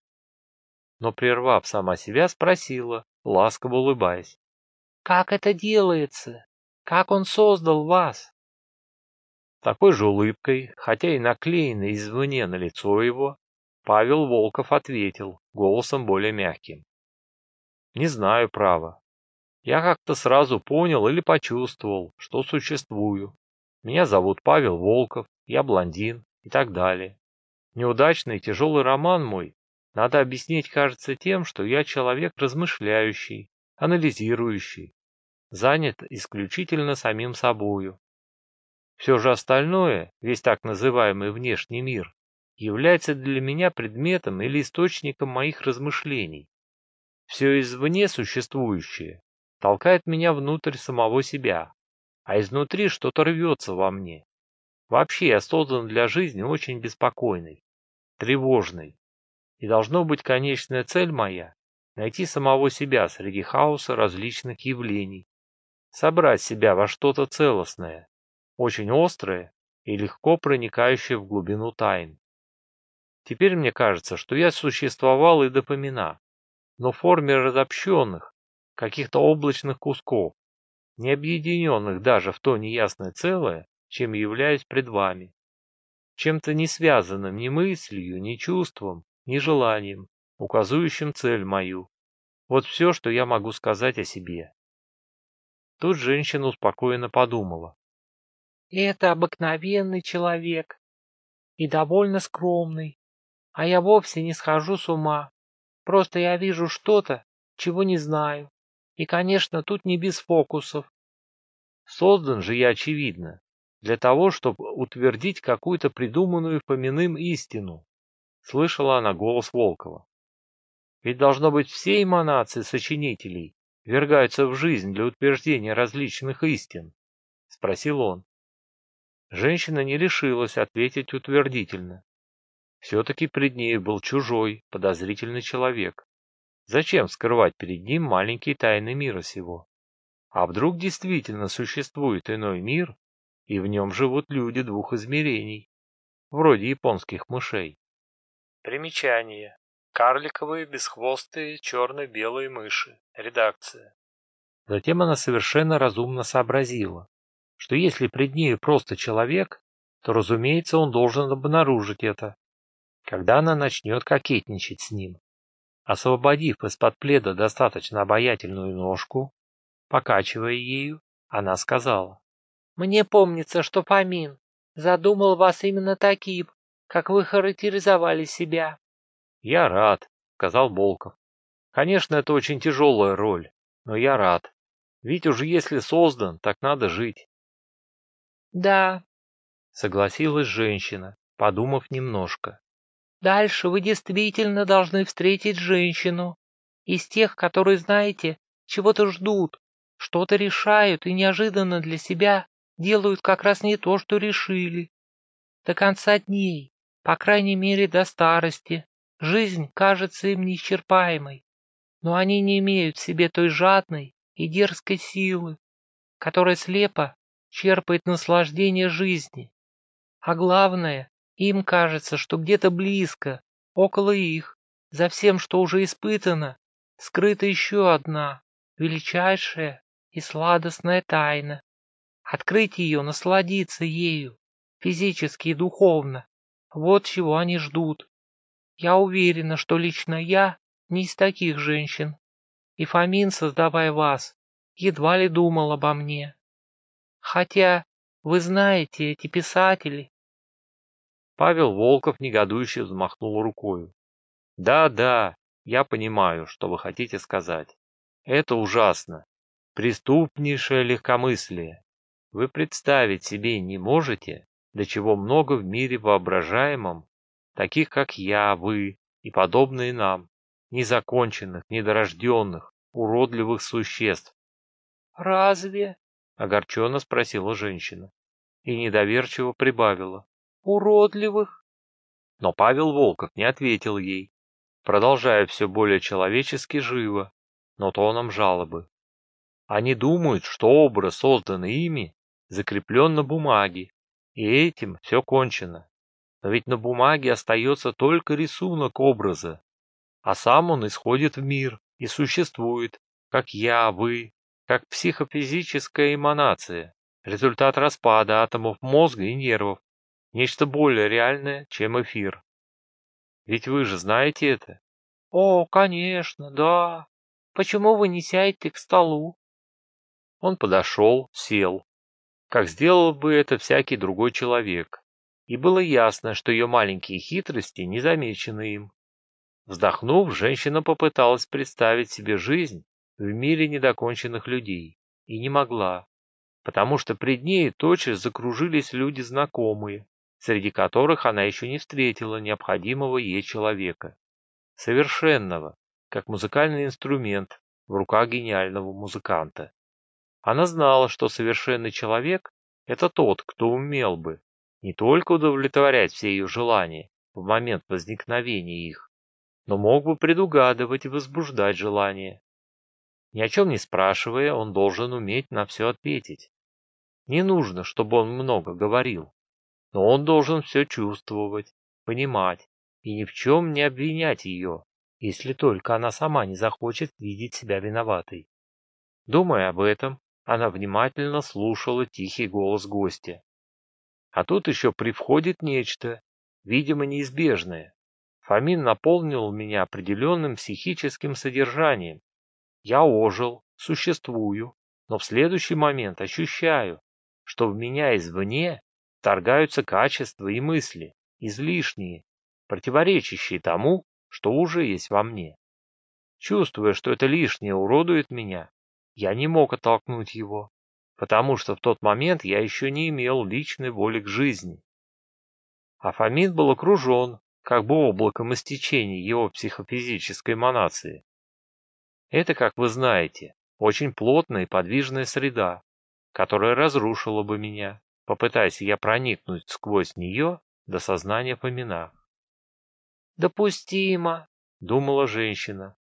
Но, прервав сама себя, спросила, ласково улыбаясь. Как это делается? Как он создал вас? Такой же улыбкой, хотя и наклеенной извне на лицо его, Павел Волков ответил, голосом более мягким. Не знаю, право. Я как-то сразу понял или почувствовал, что существую. Меня зовут Павел Волков, я блондин и так далее. Неудачный тяжелый роман мой надо объяснить, кажется, тем, что я человек размышляющий, анализирующий, занят исключительно самим собою. Все же остальное, весь так называемый внешний мир, является для меня предметом или источником моих размышлений. Все извне существующее толкает меня внутрь самого себя, а изнутри что-то рвется во мне. Вообще я создан для жизни очень беспокойной, тревожной. И должно быть конечная цель моя — найти самого себя среди хаоса различных явлений, собрать себя во что-то целостное, очень острое и легко проникающее в глубину тайн. Теперь мне кажется, что я существовал и до помина, но в форме разобщенных, каких-то облачных кусков, не объединенных даже в то неясное целое, чем являюсь пред вами. Чем-то не связанным ни мыслью, ни чувством, ни желанием, указующим цель мою. Вот все, что я могу сказать о себе. Тут женщина успокоенно подумала. Это обыкновенный человек и довольно скромный, а я вовсе не схожу с ума. Просто я вижу что-то, чего не знаю. И, конечно, тут не без фокусов. Создан же я, очевидно, для того, чтобы утвердить какую-то придуманную Фоминым истину. Слышала она голос Волкова. Ведь должно быть все эманации сочинителей вергаются в жизнь для утверждения различных истин, спросил он. Женщина не решилась ответить утвердительно. Все-таки пред ней был чужой, подозрительный человек. Зачем скрывать перед ним маленькие тайны мира сего? А вдруг действительно существует иной мир, и в нем живут люди двух измерений, вроде японских мышей? Примечание. Карликовые, бесхвостые, черно-белые мыши. Редакция. Затем она совершенно разумно сообразила, что если пред нею просто человек, то, разумеется, он должен обнаружить это, когда она начнет кокетничать с ним. Освободив из-под пледа достаточно обаятельную ножку, покачивая ею, она сказала. «Мне помнится, что Фомин задумал вас именно таким, как вы характеризовали себя». «Я рад», — сказал Болков. «Конечно, это очень тяжелая роль, но я рад. Ведь уже если создан, так надо жить». «Да», — согласилась женщина, подумав немножко. Дальше вы действительно должны встретить женщину. Из тех, которые, знаете, чего-то ждут, что-то решают и неожиданно для себя делают как раз не то, что решили. До конца дней, по крайней мере до старости, жизнь кажется им неисчерпаемой, но они не имеют в себе той жадной и дерзкой силы, которая слепо черпает наслаждение жизни. А главное, им кажется, что где-то близко, около их, за всем, что уже испытано, скрыта еще одна, величайшая и сладостная тайна. Открыть ее, насладиться ею, физически и духовно. Вот чего они ждут. Я уверена, что лично я не из таких женщин. И Фомин, создавая вас, едва ли думал обо мне. Хотя, вы знаете, эти писатели... Павел Волков негодующе взмахнул рукою. Да, да, я понимаю, что вы хотите сказать. Это ужасно. Преступнейшее легкомыслие. Вы представить себе не можете, до чего много в мире воображаемом, таких как я, вы и подобные нам, незаконченных, недорожденных, уродливых существ. «Разве?» — огорченно спросила женщина и недоверчиво прибавила. «Уродливых?» Но Павел Волков не ответил ей, продолжая все более человечески живо, но тоном жалобы. Они думают, что образ, созданный ими, закреплен на бумаге, и этим все кончено. Но ведь на бумаге остается только рисунок образа, а сам он исходит в мир и существует, как я, вы, как психофизическая эманация, результат распада атомов мозга и нервов, нечто более реальное, чем эфир. Ведь вы же знаете это? О, конечно, да. Почему вы не сядете к столу? Он подошел, сел, как сделал бы это всякий другой человек, и было ясно, что ее маленькие хитрости не замечены им. Вздохнув, женщина попыталась представить себе жизнь в мире недоконченных людей, и не могла, потому что пред ней тотчас закружились люди знакомые, среди которых она еще не встретила необходимого ей человека, совершенного, как музыкальный инструмент в руках гениального музыканта. Она знала, что совершенный человек – это тот, кто умел бы не только удовлетворять все ее желания в момент возникновения их, но мог бы предугадывать и возбуждать желания. Ни о чем не спрашивая, он должен уметь на все ответить. Не нужно, чтобы он много говорил, но он должен все чувствовать, понимать и ни в чем не обвинять ее, если только она сама не захочет видеть себя виноватой. Думая об этом, она внимательно слушала тихий голос гостя. А тут еще привходит нечто, видимо, неизбежное. Фомин наполнил меня определенным психическим содержанием. Я ожил, существую, но в следующий момент ощущаю, что в меня извне вторгаются качества и мысли, излишние, противоречащие тому, что уже есть во мне. Чувствуя, что это лишнее уродует меня, я не мог оттолкнуть его, потому что в тот момент я еще не имел личной воли к жизни. А Фомин был окружен, как бы облаком истечения его психофизической эманации. Это, как вы знаете, очень плотная и подвижная среда, которая разрушила бы меня, попытаясь я проникнуть сквозь нее до сознания Фомина. «Допустимо», — думала женщина,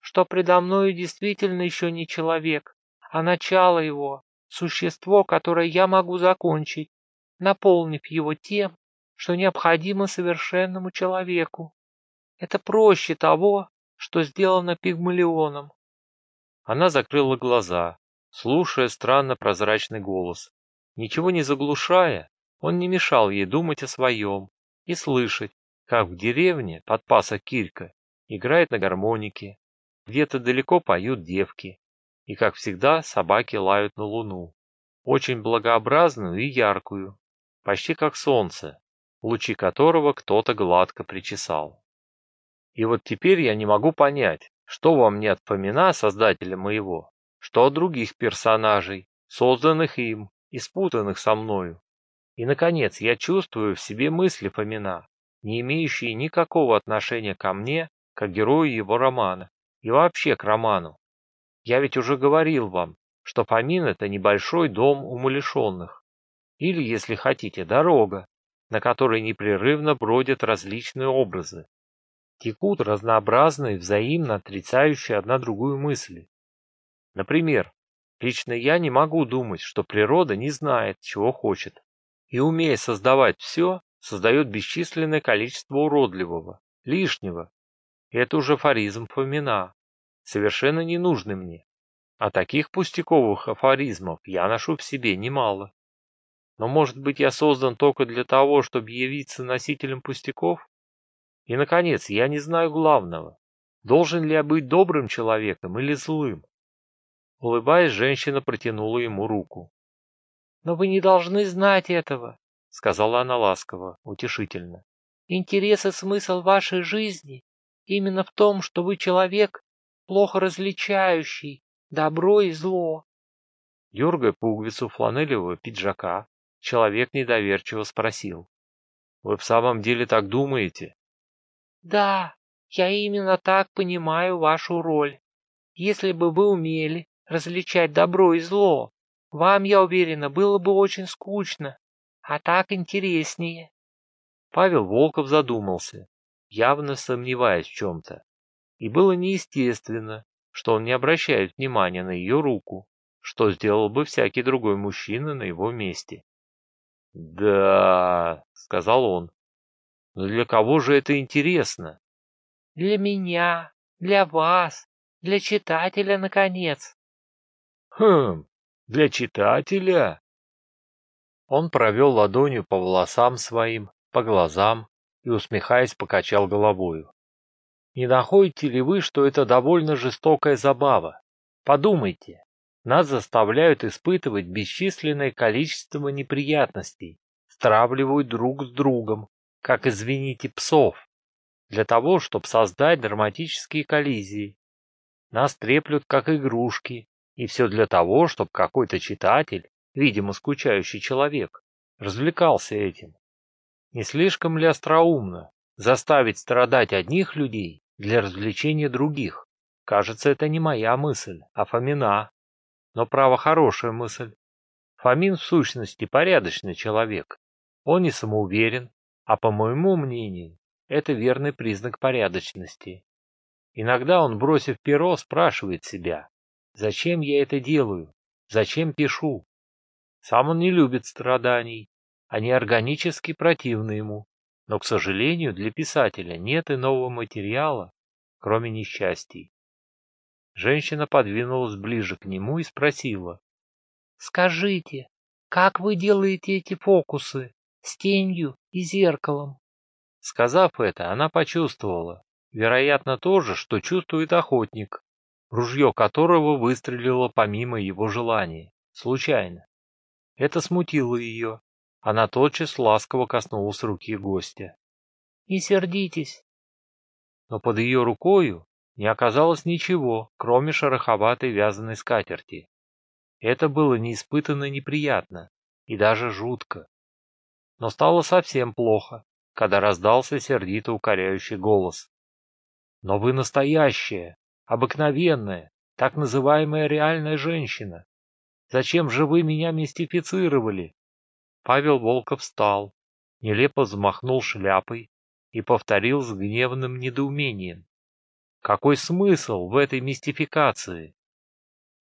что предо мною действительно еще не человек, а начало его, существо, которое я могу закончить, наполнив его тем, что необходимо совершенному человеку. Это проще того, что сделано пигмалионом. Она закрыла глаза, слушая странно прозрачный голос. Ничего не заглушая, он не мешал ей думать о своем и слышать, как в деревне подпаса Кирка играет на гармонике, где-то далеко поют девки, и, как всегда, собаки лают на луну, очень благообразную и яркую, почти как солнце, лучи которого кто-то гладко причесал. И вот теперь я не могу понять, что во мне от Фомина, создателя моего, что от других персонажей, созданных им и спутанных со мною. И, наконец, я чувствую в себе мысли Фомина, не имеющие никакого отношения ко мне, как герою его романа, и вообще к роману. Я ведь уже говорил вам, что Фомин — это небольшой дом умалишенных. Или, если хотите, дорога, на которой непрерывно бродят различные образы. Текут разнообразные, взаимно отрицающие одна другую мысли. Например, лично я не могу думать, что природа не знает, чего хочет, и, умея создавать все, создает бесчисленное количество уродливого, лишнего. Это уже афоризм Фомина, совершенно ненужный мне. А таких пустяковых афоризмов я ношу в себе немало. Но, может быть, я создан только для того, чтобы явиться носителем пустяков? И, наконец, я не знаю главного. Должен ли я быть добрым человеком или злым? Улыбаясь, женщина протянула ему руку. «Но вы не должны знать этого», — сказала она ласково, утешительно. «Интерес и смысл вашей жизни именно в том, что вы человек, плохо различающий добро и зло». Дергая пуговицу фланелевого пиджака, человек недоверчиво спросил. «Вы в самом деле так думаете?» «Да, я именно так понимаю вашу роль. Если бы вы умели различать добро и зло, вам, я уверена, было бы очень скучно, а так интереснее». Павел Волков задумался, явно сомневаясь в чем-то. И было неестественно, что он не обращает внимания на ее руку, что сделал бы всякий другой мужчина на его месте. «Да», — сказал он, — «но для кого же это интересно?» «Для меня, для вас, для читателя, наконец». «Хм, для читателя?» Он провел ладонью по волосам своим, по глазам и, усмехаясь, покачал головою. «Не находите ли вы, что это довольно жестокая забава? Подумайте, нас заставляют испытывать бесчисленное количество неприятностей, стравливают друг с другом, как, извините, псов, для того, чтобы создать драматические коллизии. Нас треплют, как игрушки, и все для того, чтобы какой-то читатель, видимо, скучающий человек, развлекался этим. Не слишком ли остроумно заставить страдать одних людей для развлечения других? Кажется, это не моя мысль, а Фомина. Но право хорошая мысль. Фомин в сущности порядочный человек. Он не самоуверен, а по моему мнению, это верный признак порядочности. Иногда он, бросив перо, спрашивает себя, зачем я это делаю, зачем пишу. Сам он не любит страданий, они органически противны ему, но, к сожалению, для писателя нет иного материала, кроме несчастий. Женщина подвинулась ближе к нему и спросила. «Скажите, как вы делаете эти фокусы с тенью и зеркалом?» Сказав это, она почувствовала, вероятно, то же, что чувствует охотник, ружье которого выстрелило помимо его желания, случайно. Это смутило ее. Она тотчас ласково коснулась руки гостя. «Не сердитесь». Но под ее рукою не оказалось ничего, кроме шероховатой вязаной скатерти. Это было неиспытанно неприятно и даже жутко. Но стало совсем плохо, когда раздался сердито укоряющий голос. «Но вы настоящая, обыкновенная, так называемая реальная женщина. Зачем же вы меня мистифицировали?» Павел Волков встал, нелепо взмахнул шляпой и повторил с гневным недоумением. Какой смысл в этой мистификации?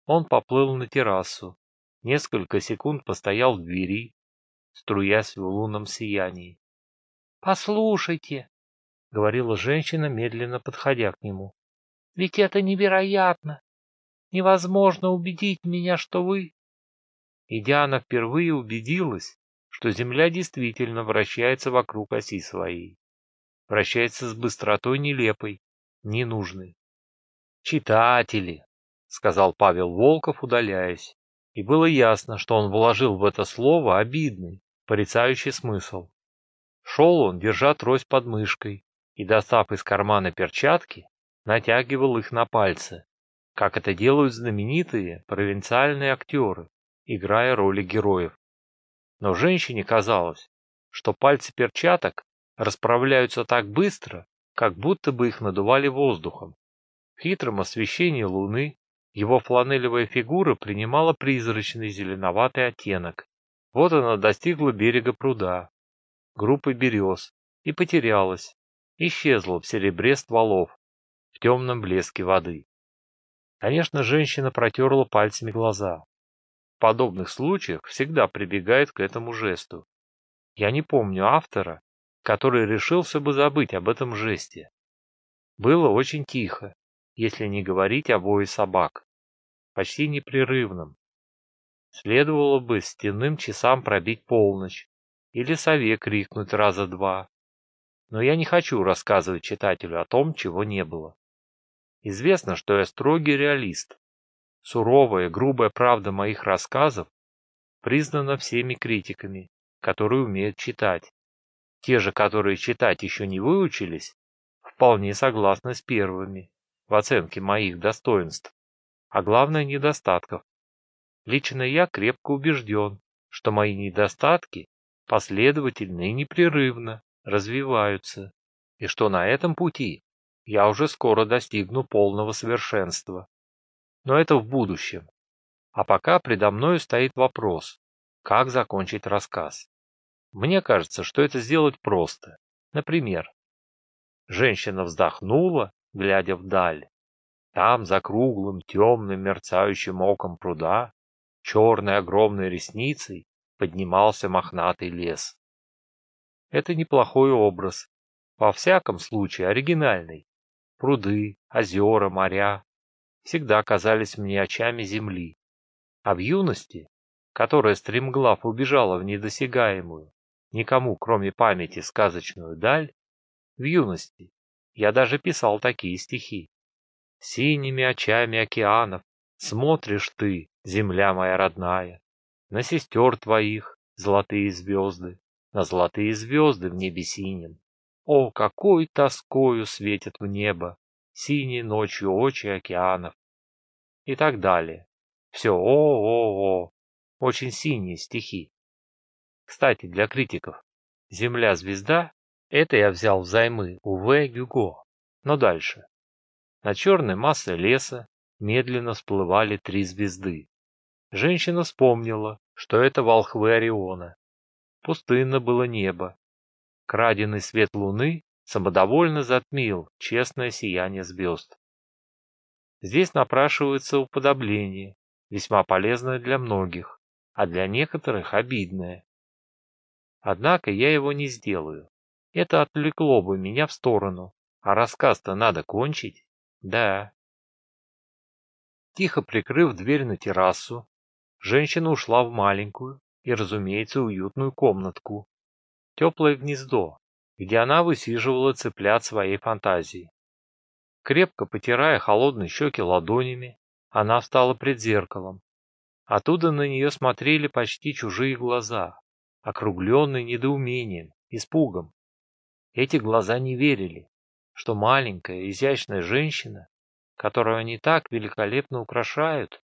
Он поплыл на террасу, несколько секунд постоял в двери, струясь в лунном сиянии. «Послушайте», — говорила женщина, медленно подходя к нему, — «ведь это невероятно. Невозможно убедить меня, что вы...» И Диана впервые убедилась, что Земля действительно вращается вокруг оси своей. Вращается с быстротой нелепой, ненужный. «Читатели», — сказал Павел Волков, удаляясь. И было ясно, что он вложил в это слово обидный, порицающий смысл. Шел он, держа трость под мышкой, и, достав из кармана перчатки, натягивал их на пальцы, как это делают знаменитые провинциальные актеры, играя роли героев. Но женщине казалось, что пальцы перчаток расправляются так быстро, как будто бы их надували воздухом. В хитром освещении луны Его фланелевая фигура принимала призрачный зеленоватый оттенок. Вот она достигла берега пруда, группы берез, и потерялась, исчезла в серебре стволов, в темном блеске воды. Конечно, женщина протерла пальцами глаза. Подобных случаях всегда прибегает к этому жесту. Я не помню автора, который решился бы забыть об этом жесте. Было очень тихо, если не говорить о вое собак, почти непрерывном. Следовало бы стенным часам пробить полночь или сове крикнуть раза два. Но я не хочу рассказывать читателю о том, чего не было. Известно, что я строгий реалист. Суровая, грубая правда моих рассказов признана всеми критиками, которые умеют читать. Те же, которые читать еще не выучились, вполне согласны с первыми в оценке моих достоинств, а главное недостатков. Лично я крепко убежден, что мои недостатки последовательно и непрерывно развиваются, и что на этом пути я уже скоро достигну полного совершенства. Но это в будущем. А пока предо мною стоит вопрос, как закончить рассказ. Мне кажется, что это сделать просто. Например, женщина вздохнула, глядя вдаль. Там, за круглым, темным, мерцающим оком пруда, черной огромной ресницей, поднимался мохнатый лес. Это неплохой образ, во всяком случае оригинальный. Пруды, озера, моря всегда казались мне очами земли. А в юности, которая стремглав убежала в недосягаемую, никому, кроме памяти, сказочную даль, в юности я даже писал такие стихи. Синими очами океанов смотришь ты, земля моя родная, на сестер твоих золотые звезды, на золотые звезды в небе синем. О, какой тоскою светят в небо синие ночью очи океанов. И так далее. Все о-о-о, очень синие стихи. Кстати, для критиков, «Земля-звезда» — это я взял взаймы у В. Гюго. Но дальше. На черной массе леса медленно всплывали три звезды. Женщина вспомнила, что это волхвы Ориона. Пустынно было небо. Краденый свет луны самодовольно затмил честное сияние звезд. Здесь напрашивается уподобление, весьма полезное для многих, а для некоторых обидное. Однако я его не сделаю. Это отвлекло бы меня в сторону. А рассказ-то надо кончить. Да. Тихо прикрыв дверь на террасу, женщина ушла в маленькую и, разумеется, уютную комнатку. Теплое гнездо, где она высиживала цыплят своей фантазии. Крепко потирая холодные щеки ладонями, она встала пред зеркалом. Оттуда на нее смотрели почти чужие глаза округленный недоумением, испугом. Эти глаза не верили, что маленькая, изящная женщина, которую они так великолепно украшают...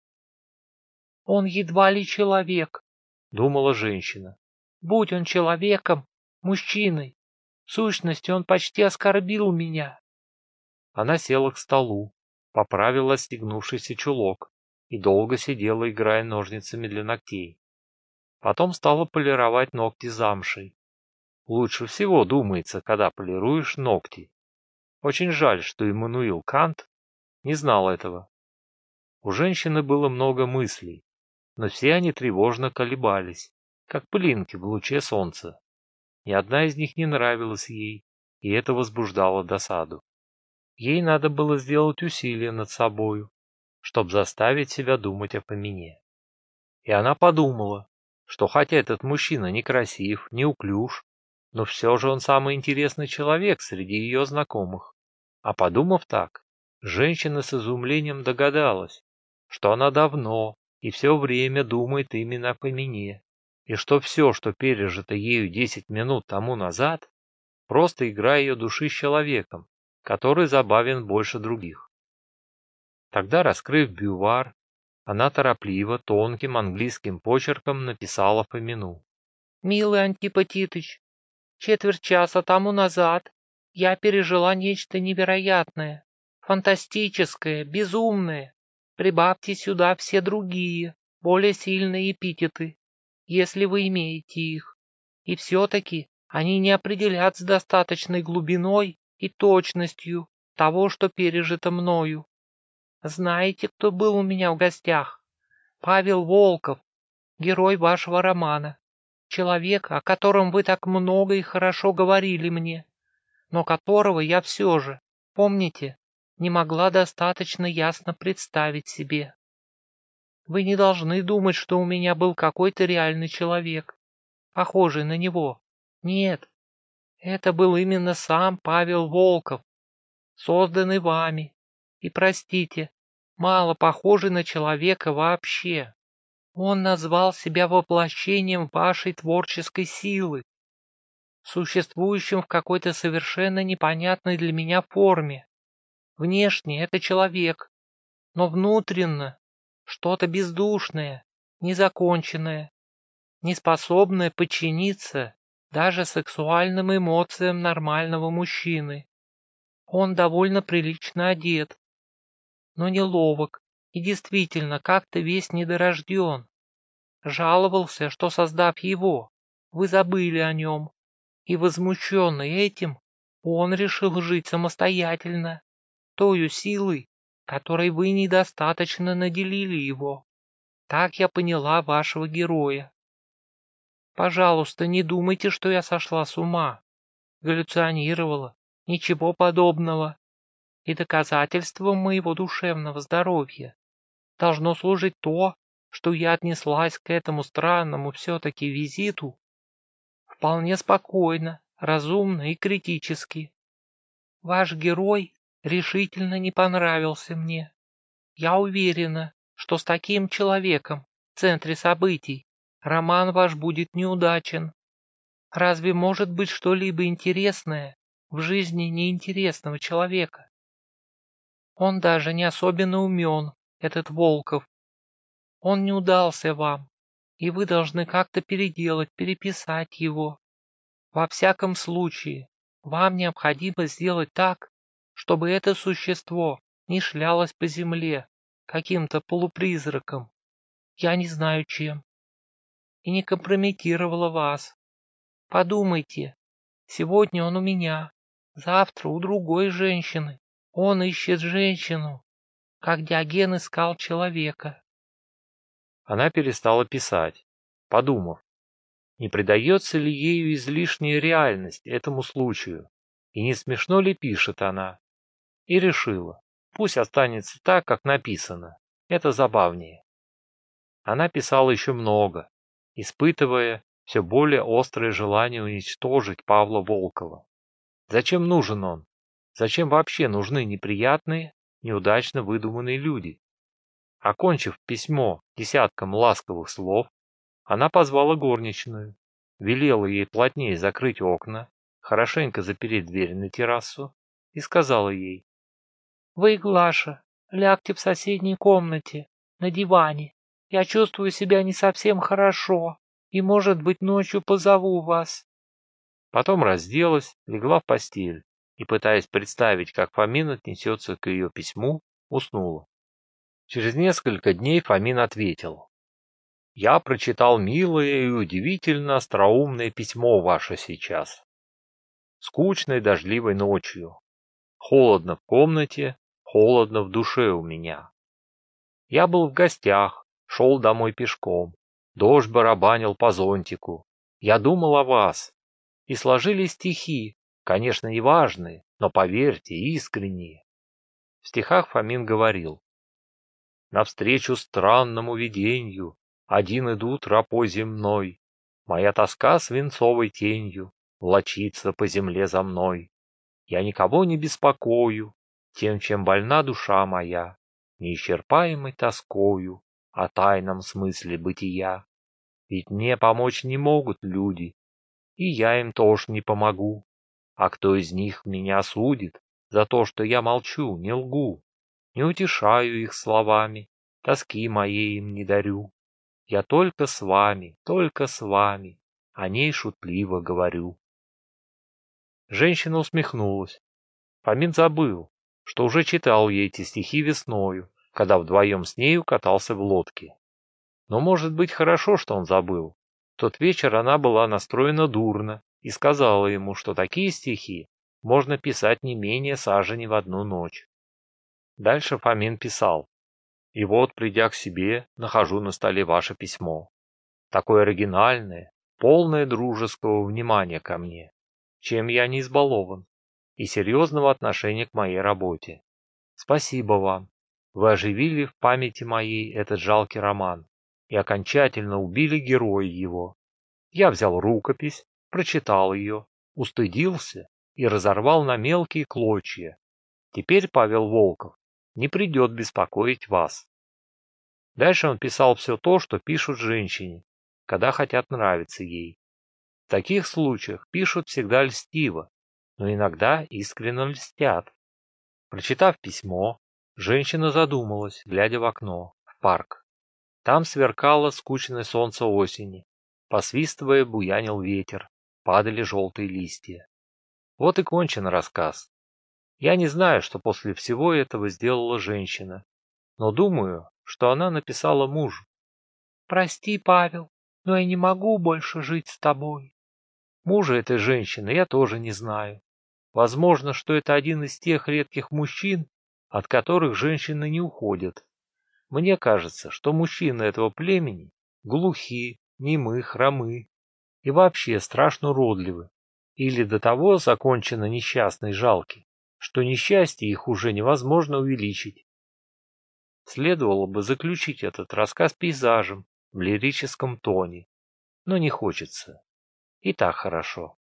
«Он едва ли человек», — думала женщина. «Будь он человеком, мужчиной, в сущности он почти оскорбил меня». Она села к столу, поправила стегнувшийся чулок и долго сидела, играя ножницами для ногтей. Потом стала полировать ногти замшей. Лучше всего думается, когда полируешь ногти. Очень жаль, что Иммануил Кант не знал этого. У женщины было много мыслей, но все они тревожно колебались, как пылинки в луче солнца. Ни одна из них не нравилась ей, и это возбуждало досаду. Ей надо было сделать усилие над собою, чтобы заставить себя думать о Фомине. И она подумала, что хотя этот мужчина некрасив, неуклюж, но все же он самый интересный человек среди ее знакомых. А подумав так, женщина с изумлением догадалась, что она давно и все время думает именно о Фомине, и что все, что пережито ею десять минут тому назад, просто игра ее души с человеком, который забавен больше других. Тогда, раскрыв бювар она торопливо, тонким английским почерком написала Фомину. «Милый Антипатитыч, четверть часа тому назад я пережила нечто невероятное, фантастическое, безумное. Прибавьте сюда все другие, более сильные эпитеты, если вы имеете их. И все-таки они не определят с достаточной глубиной и точностью того, что пережито мною. Знаете, кто был у меня в гостях? Павел Волков, герой вашего романа. Человек, о котором вы так много и хорошо говорили мне, но которого я все же, помните, не могла достаточно ясно представить себе. Вы не должны думать, что у меня был какой-то реальный человек, похожий на него. Нет, это был именно сам Павел Волков, созданный вами, и, простите, мало похожий на человека вообще. Он назвал себя воплощением вашей творческой силы, существующим в какой-то совершенно непонятной для меня форме. Внешне это человек, но внутренно что-то бездушное, незаконченное, неспособное подчиниться даже сексуальным эмоциям нормального мужчины. Он довольно прилично одет, но неловок и действительно как-то весь недорожден. Жаловался, что, создав его, вы забыли о нем, и, возмущенный этим, он решил жить самостоятельно, тою силой, которой вы недостаточно наделили его. Так я поняла вашего героя. Пожалуйста, не думайте, что я сошла с ума. Галлюционировала. Ничего подобного. И доказательством моего душевного здоровья должно служить то, что я отнеслась к этому странному все-таки визиту вполне спокойно, разумно и критически. Ваш герой решительно не понравился мне. Я уверена, что с таким человеком в центре событий роман ваш будет неудачен. Разве может быть что-либо интересное в жизни неинтересного человека? Он даже не особенно умен, этот Волков. Он не удался вам, и вы должны как-то переделать, переписать его. Во всяком случае, вам необходимо сделать так, чтобы это существо не шлялось по земле каким-то полупризраком, я не знаю чем, и не компрометировало вас. Подумайте, сегодня он у меня, завтра у другой женщины. Он ищет женщину, как Диоген искал человека. Она перестала писать, подумав, не придается ли ею излишняя реальность этому случаю, и не смешно ли пишет она и решила, пусть останется так, как написано, это забавнее. Она писала еще много, испытывая все более острое желание уничтожить Павла Волкова. Зачем нужен он? Зачем вообще нужны неприятные, неудачно выдуманные люди? Окончив письмо десятком ласковых слов, она позвала горничную, велела ей плотнее закрыть окна, хорошенько запереть дверь на террасу и сказала ей, вы, Глаша, лягте в соседней комнате, на диване. Я чувствую себя не совсем хорошо, и, может быть, ночью позову вас. Потом разделась, легла в постель и, пытаясь представить, как Фомин отнесется к ее письму, уснула. Через несколько дней Фомин ответил. «Я прочитал милое и удивительно остроумное письмо ваше сейчас. Скучной дождливой ночью. Холодно в комнате, холодно в душе у меня. Я был в гостях, шел домой пешком. Дождь барабанил по зонтику. Я думал о вас. И сложились стихи, конечно, неважные, но, поверьте, искренние. В стихах Фомин говорил. Навстречу странному виденью Один идут рапой земной. Моя тоска свинцовой тенью Влочится по земле за мной. Я никого не беспокою, тем, чем больна душа моя, неисчерпаемой тоскою о тайном смысле бытия. Ведь мне помочь не могут люди, и я им тоже не помогу. А кто из них меня судит за то, что я молчу, не лгу, не утешаю их словами, тоски моей им не дарю. Я только с вами, только с вами, о ней шутливо говорю. Женщина усмехнулась. Фомин забыл, что уже читал ей эти стихи весною, когда вдвоем с нею катался в лодке. Но может быть хорошо, что он забыл. В тот вечер она была настроена дурно и сказала ему, что такие стихи можно писать не менее сажени в одну ночь. Дальше Фомин писал. И вот, придя к себе, нахожу на столе ваше письмо. Такое оригинальное, полное дружеского внимания ко мне, чем я не избалован, и серьезного отношения к моей работе. Спасибо вам. Вы оживили в памяти моей этот жалкий роман и окончательно убили героя его. Я взял рукопись, прочитал ее, устыдился и разорвал на мелкие клочья. Теперь Павел Волков не придет беспокоить вас. Дальше он писал все то, что пишут женщине, когда хотят нравиться ей. В таких случаях пишут всегда льстиво, но иногда искренне льстят. Прочитав письмо, женщина задумалась, глядя в окно, в парк. Там сверкало скучное солнце осени. Посвистывая, буянил ветер, падали желтые листья. Вот и кончен рассказ. Я не знаю, что после всего этого сделала женщина, но думаю, что она написала мужу. «Прости, Павел, но я не могу больше жить с тобой». Мужа этой женщины я тоже не знаю. Возможно, что это один из тех редких мужчин, от которых женщины не уходят. Мне кажется, что мужчины этого племени глухи, немы, хромы и вообще страшно уродливы, или до того закончено несчастные жалки, что несчастье их уже невозможно увеличить. Следовало бы заключить этот рассказ пейзажем в лирическом тоне, но не хочется. И так хорошо.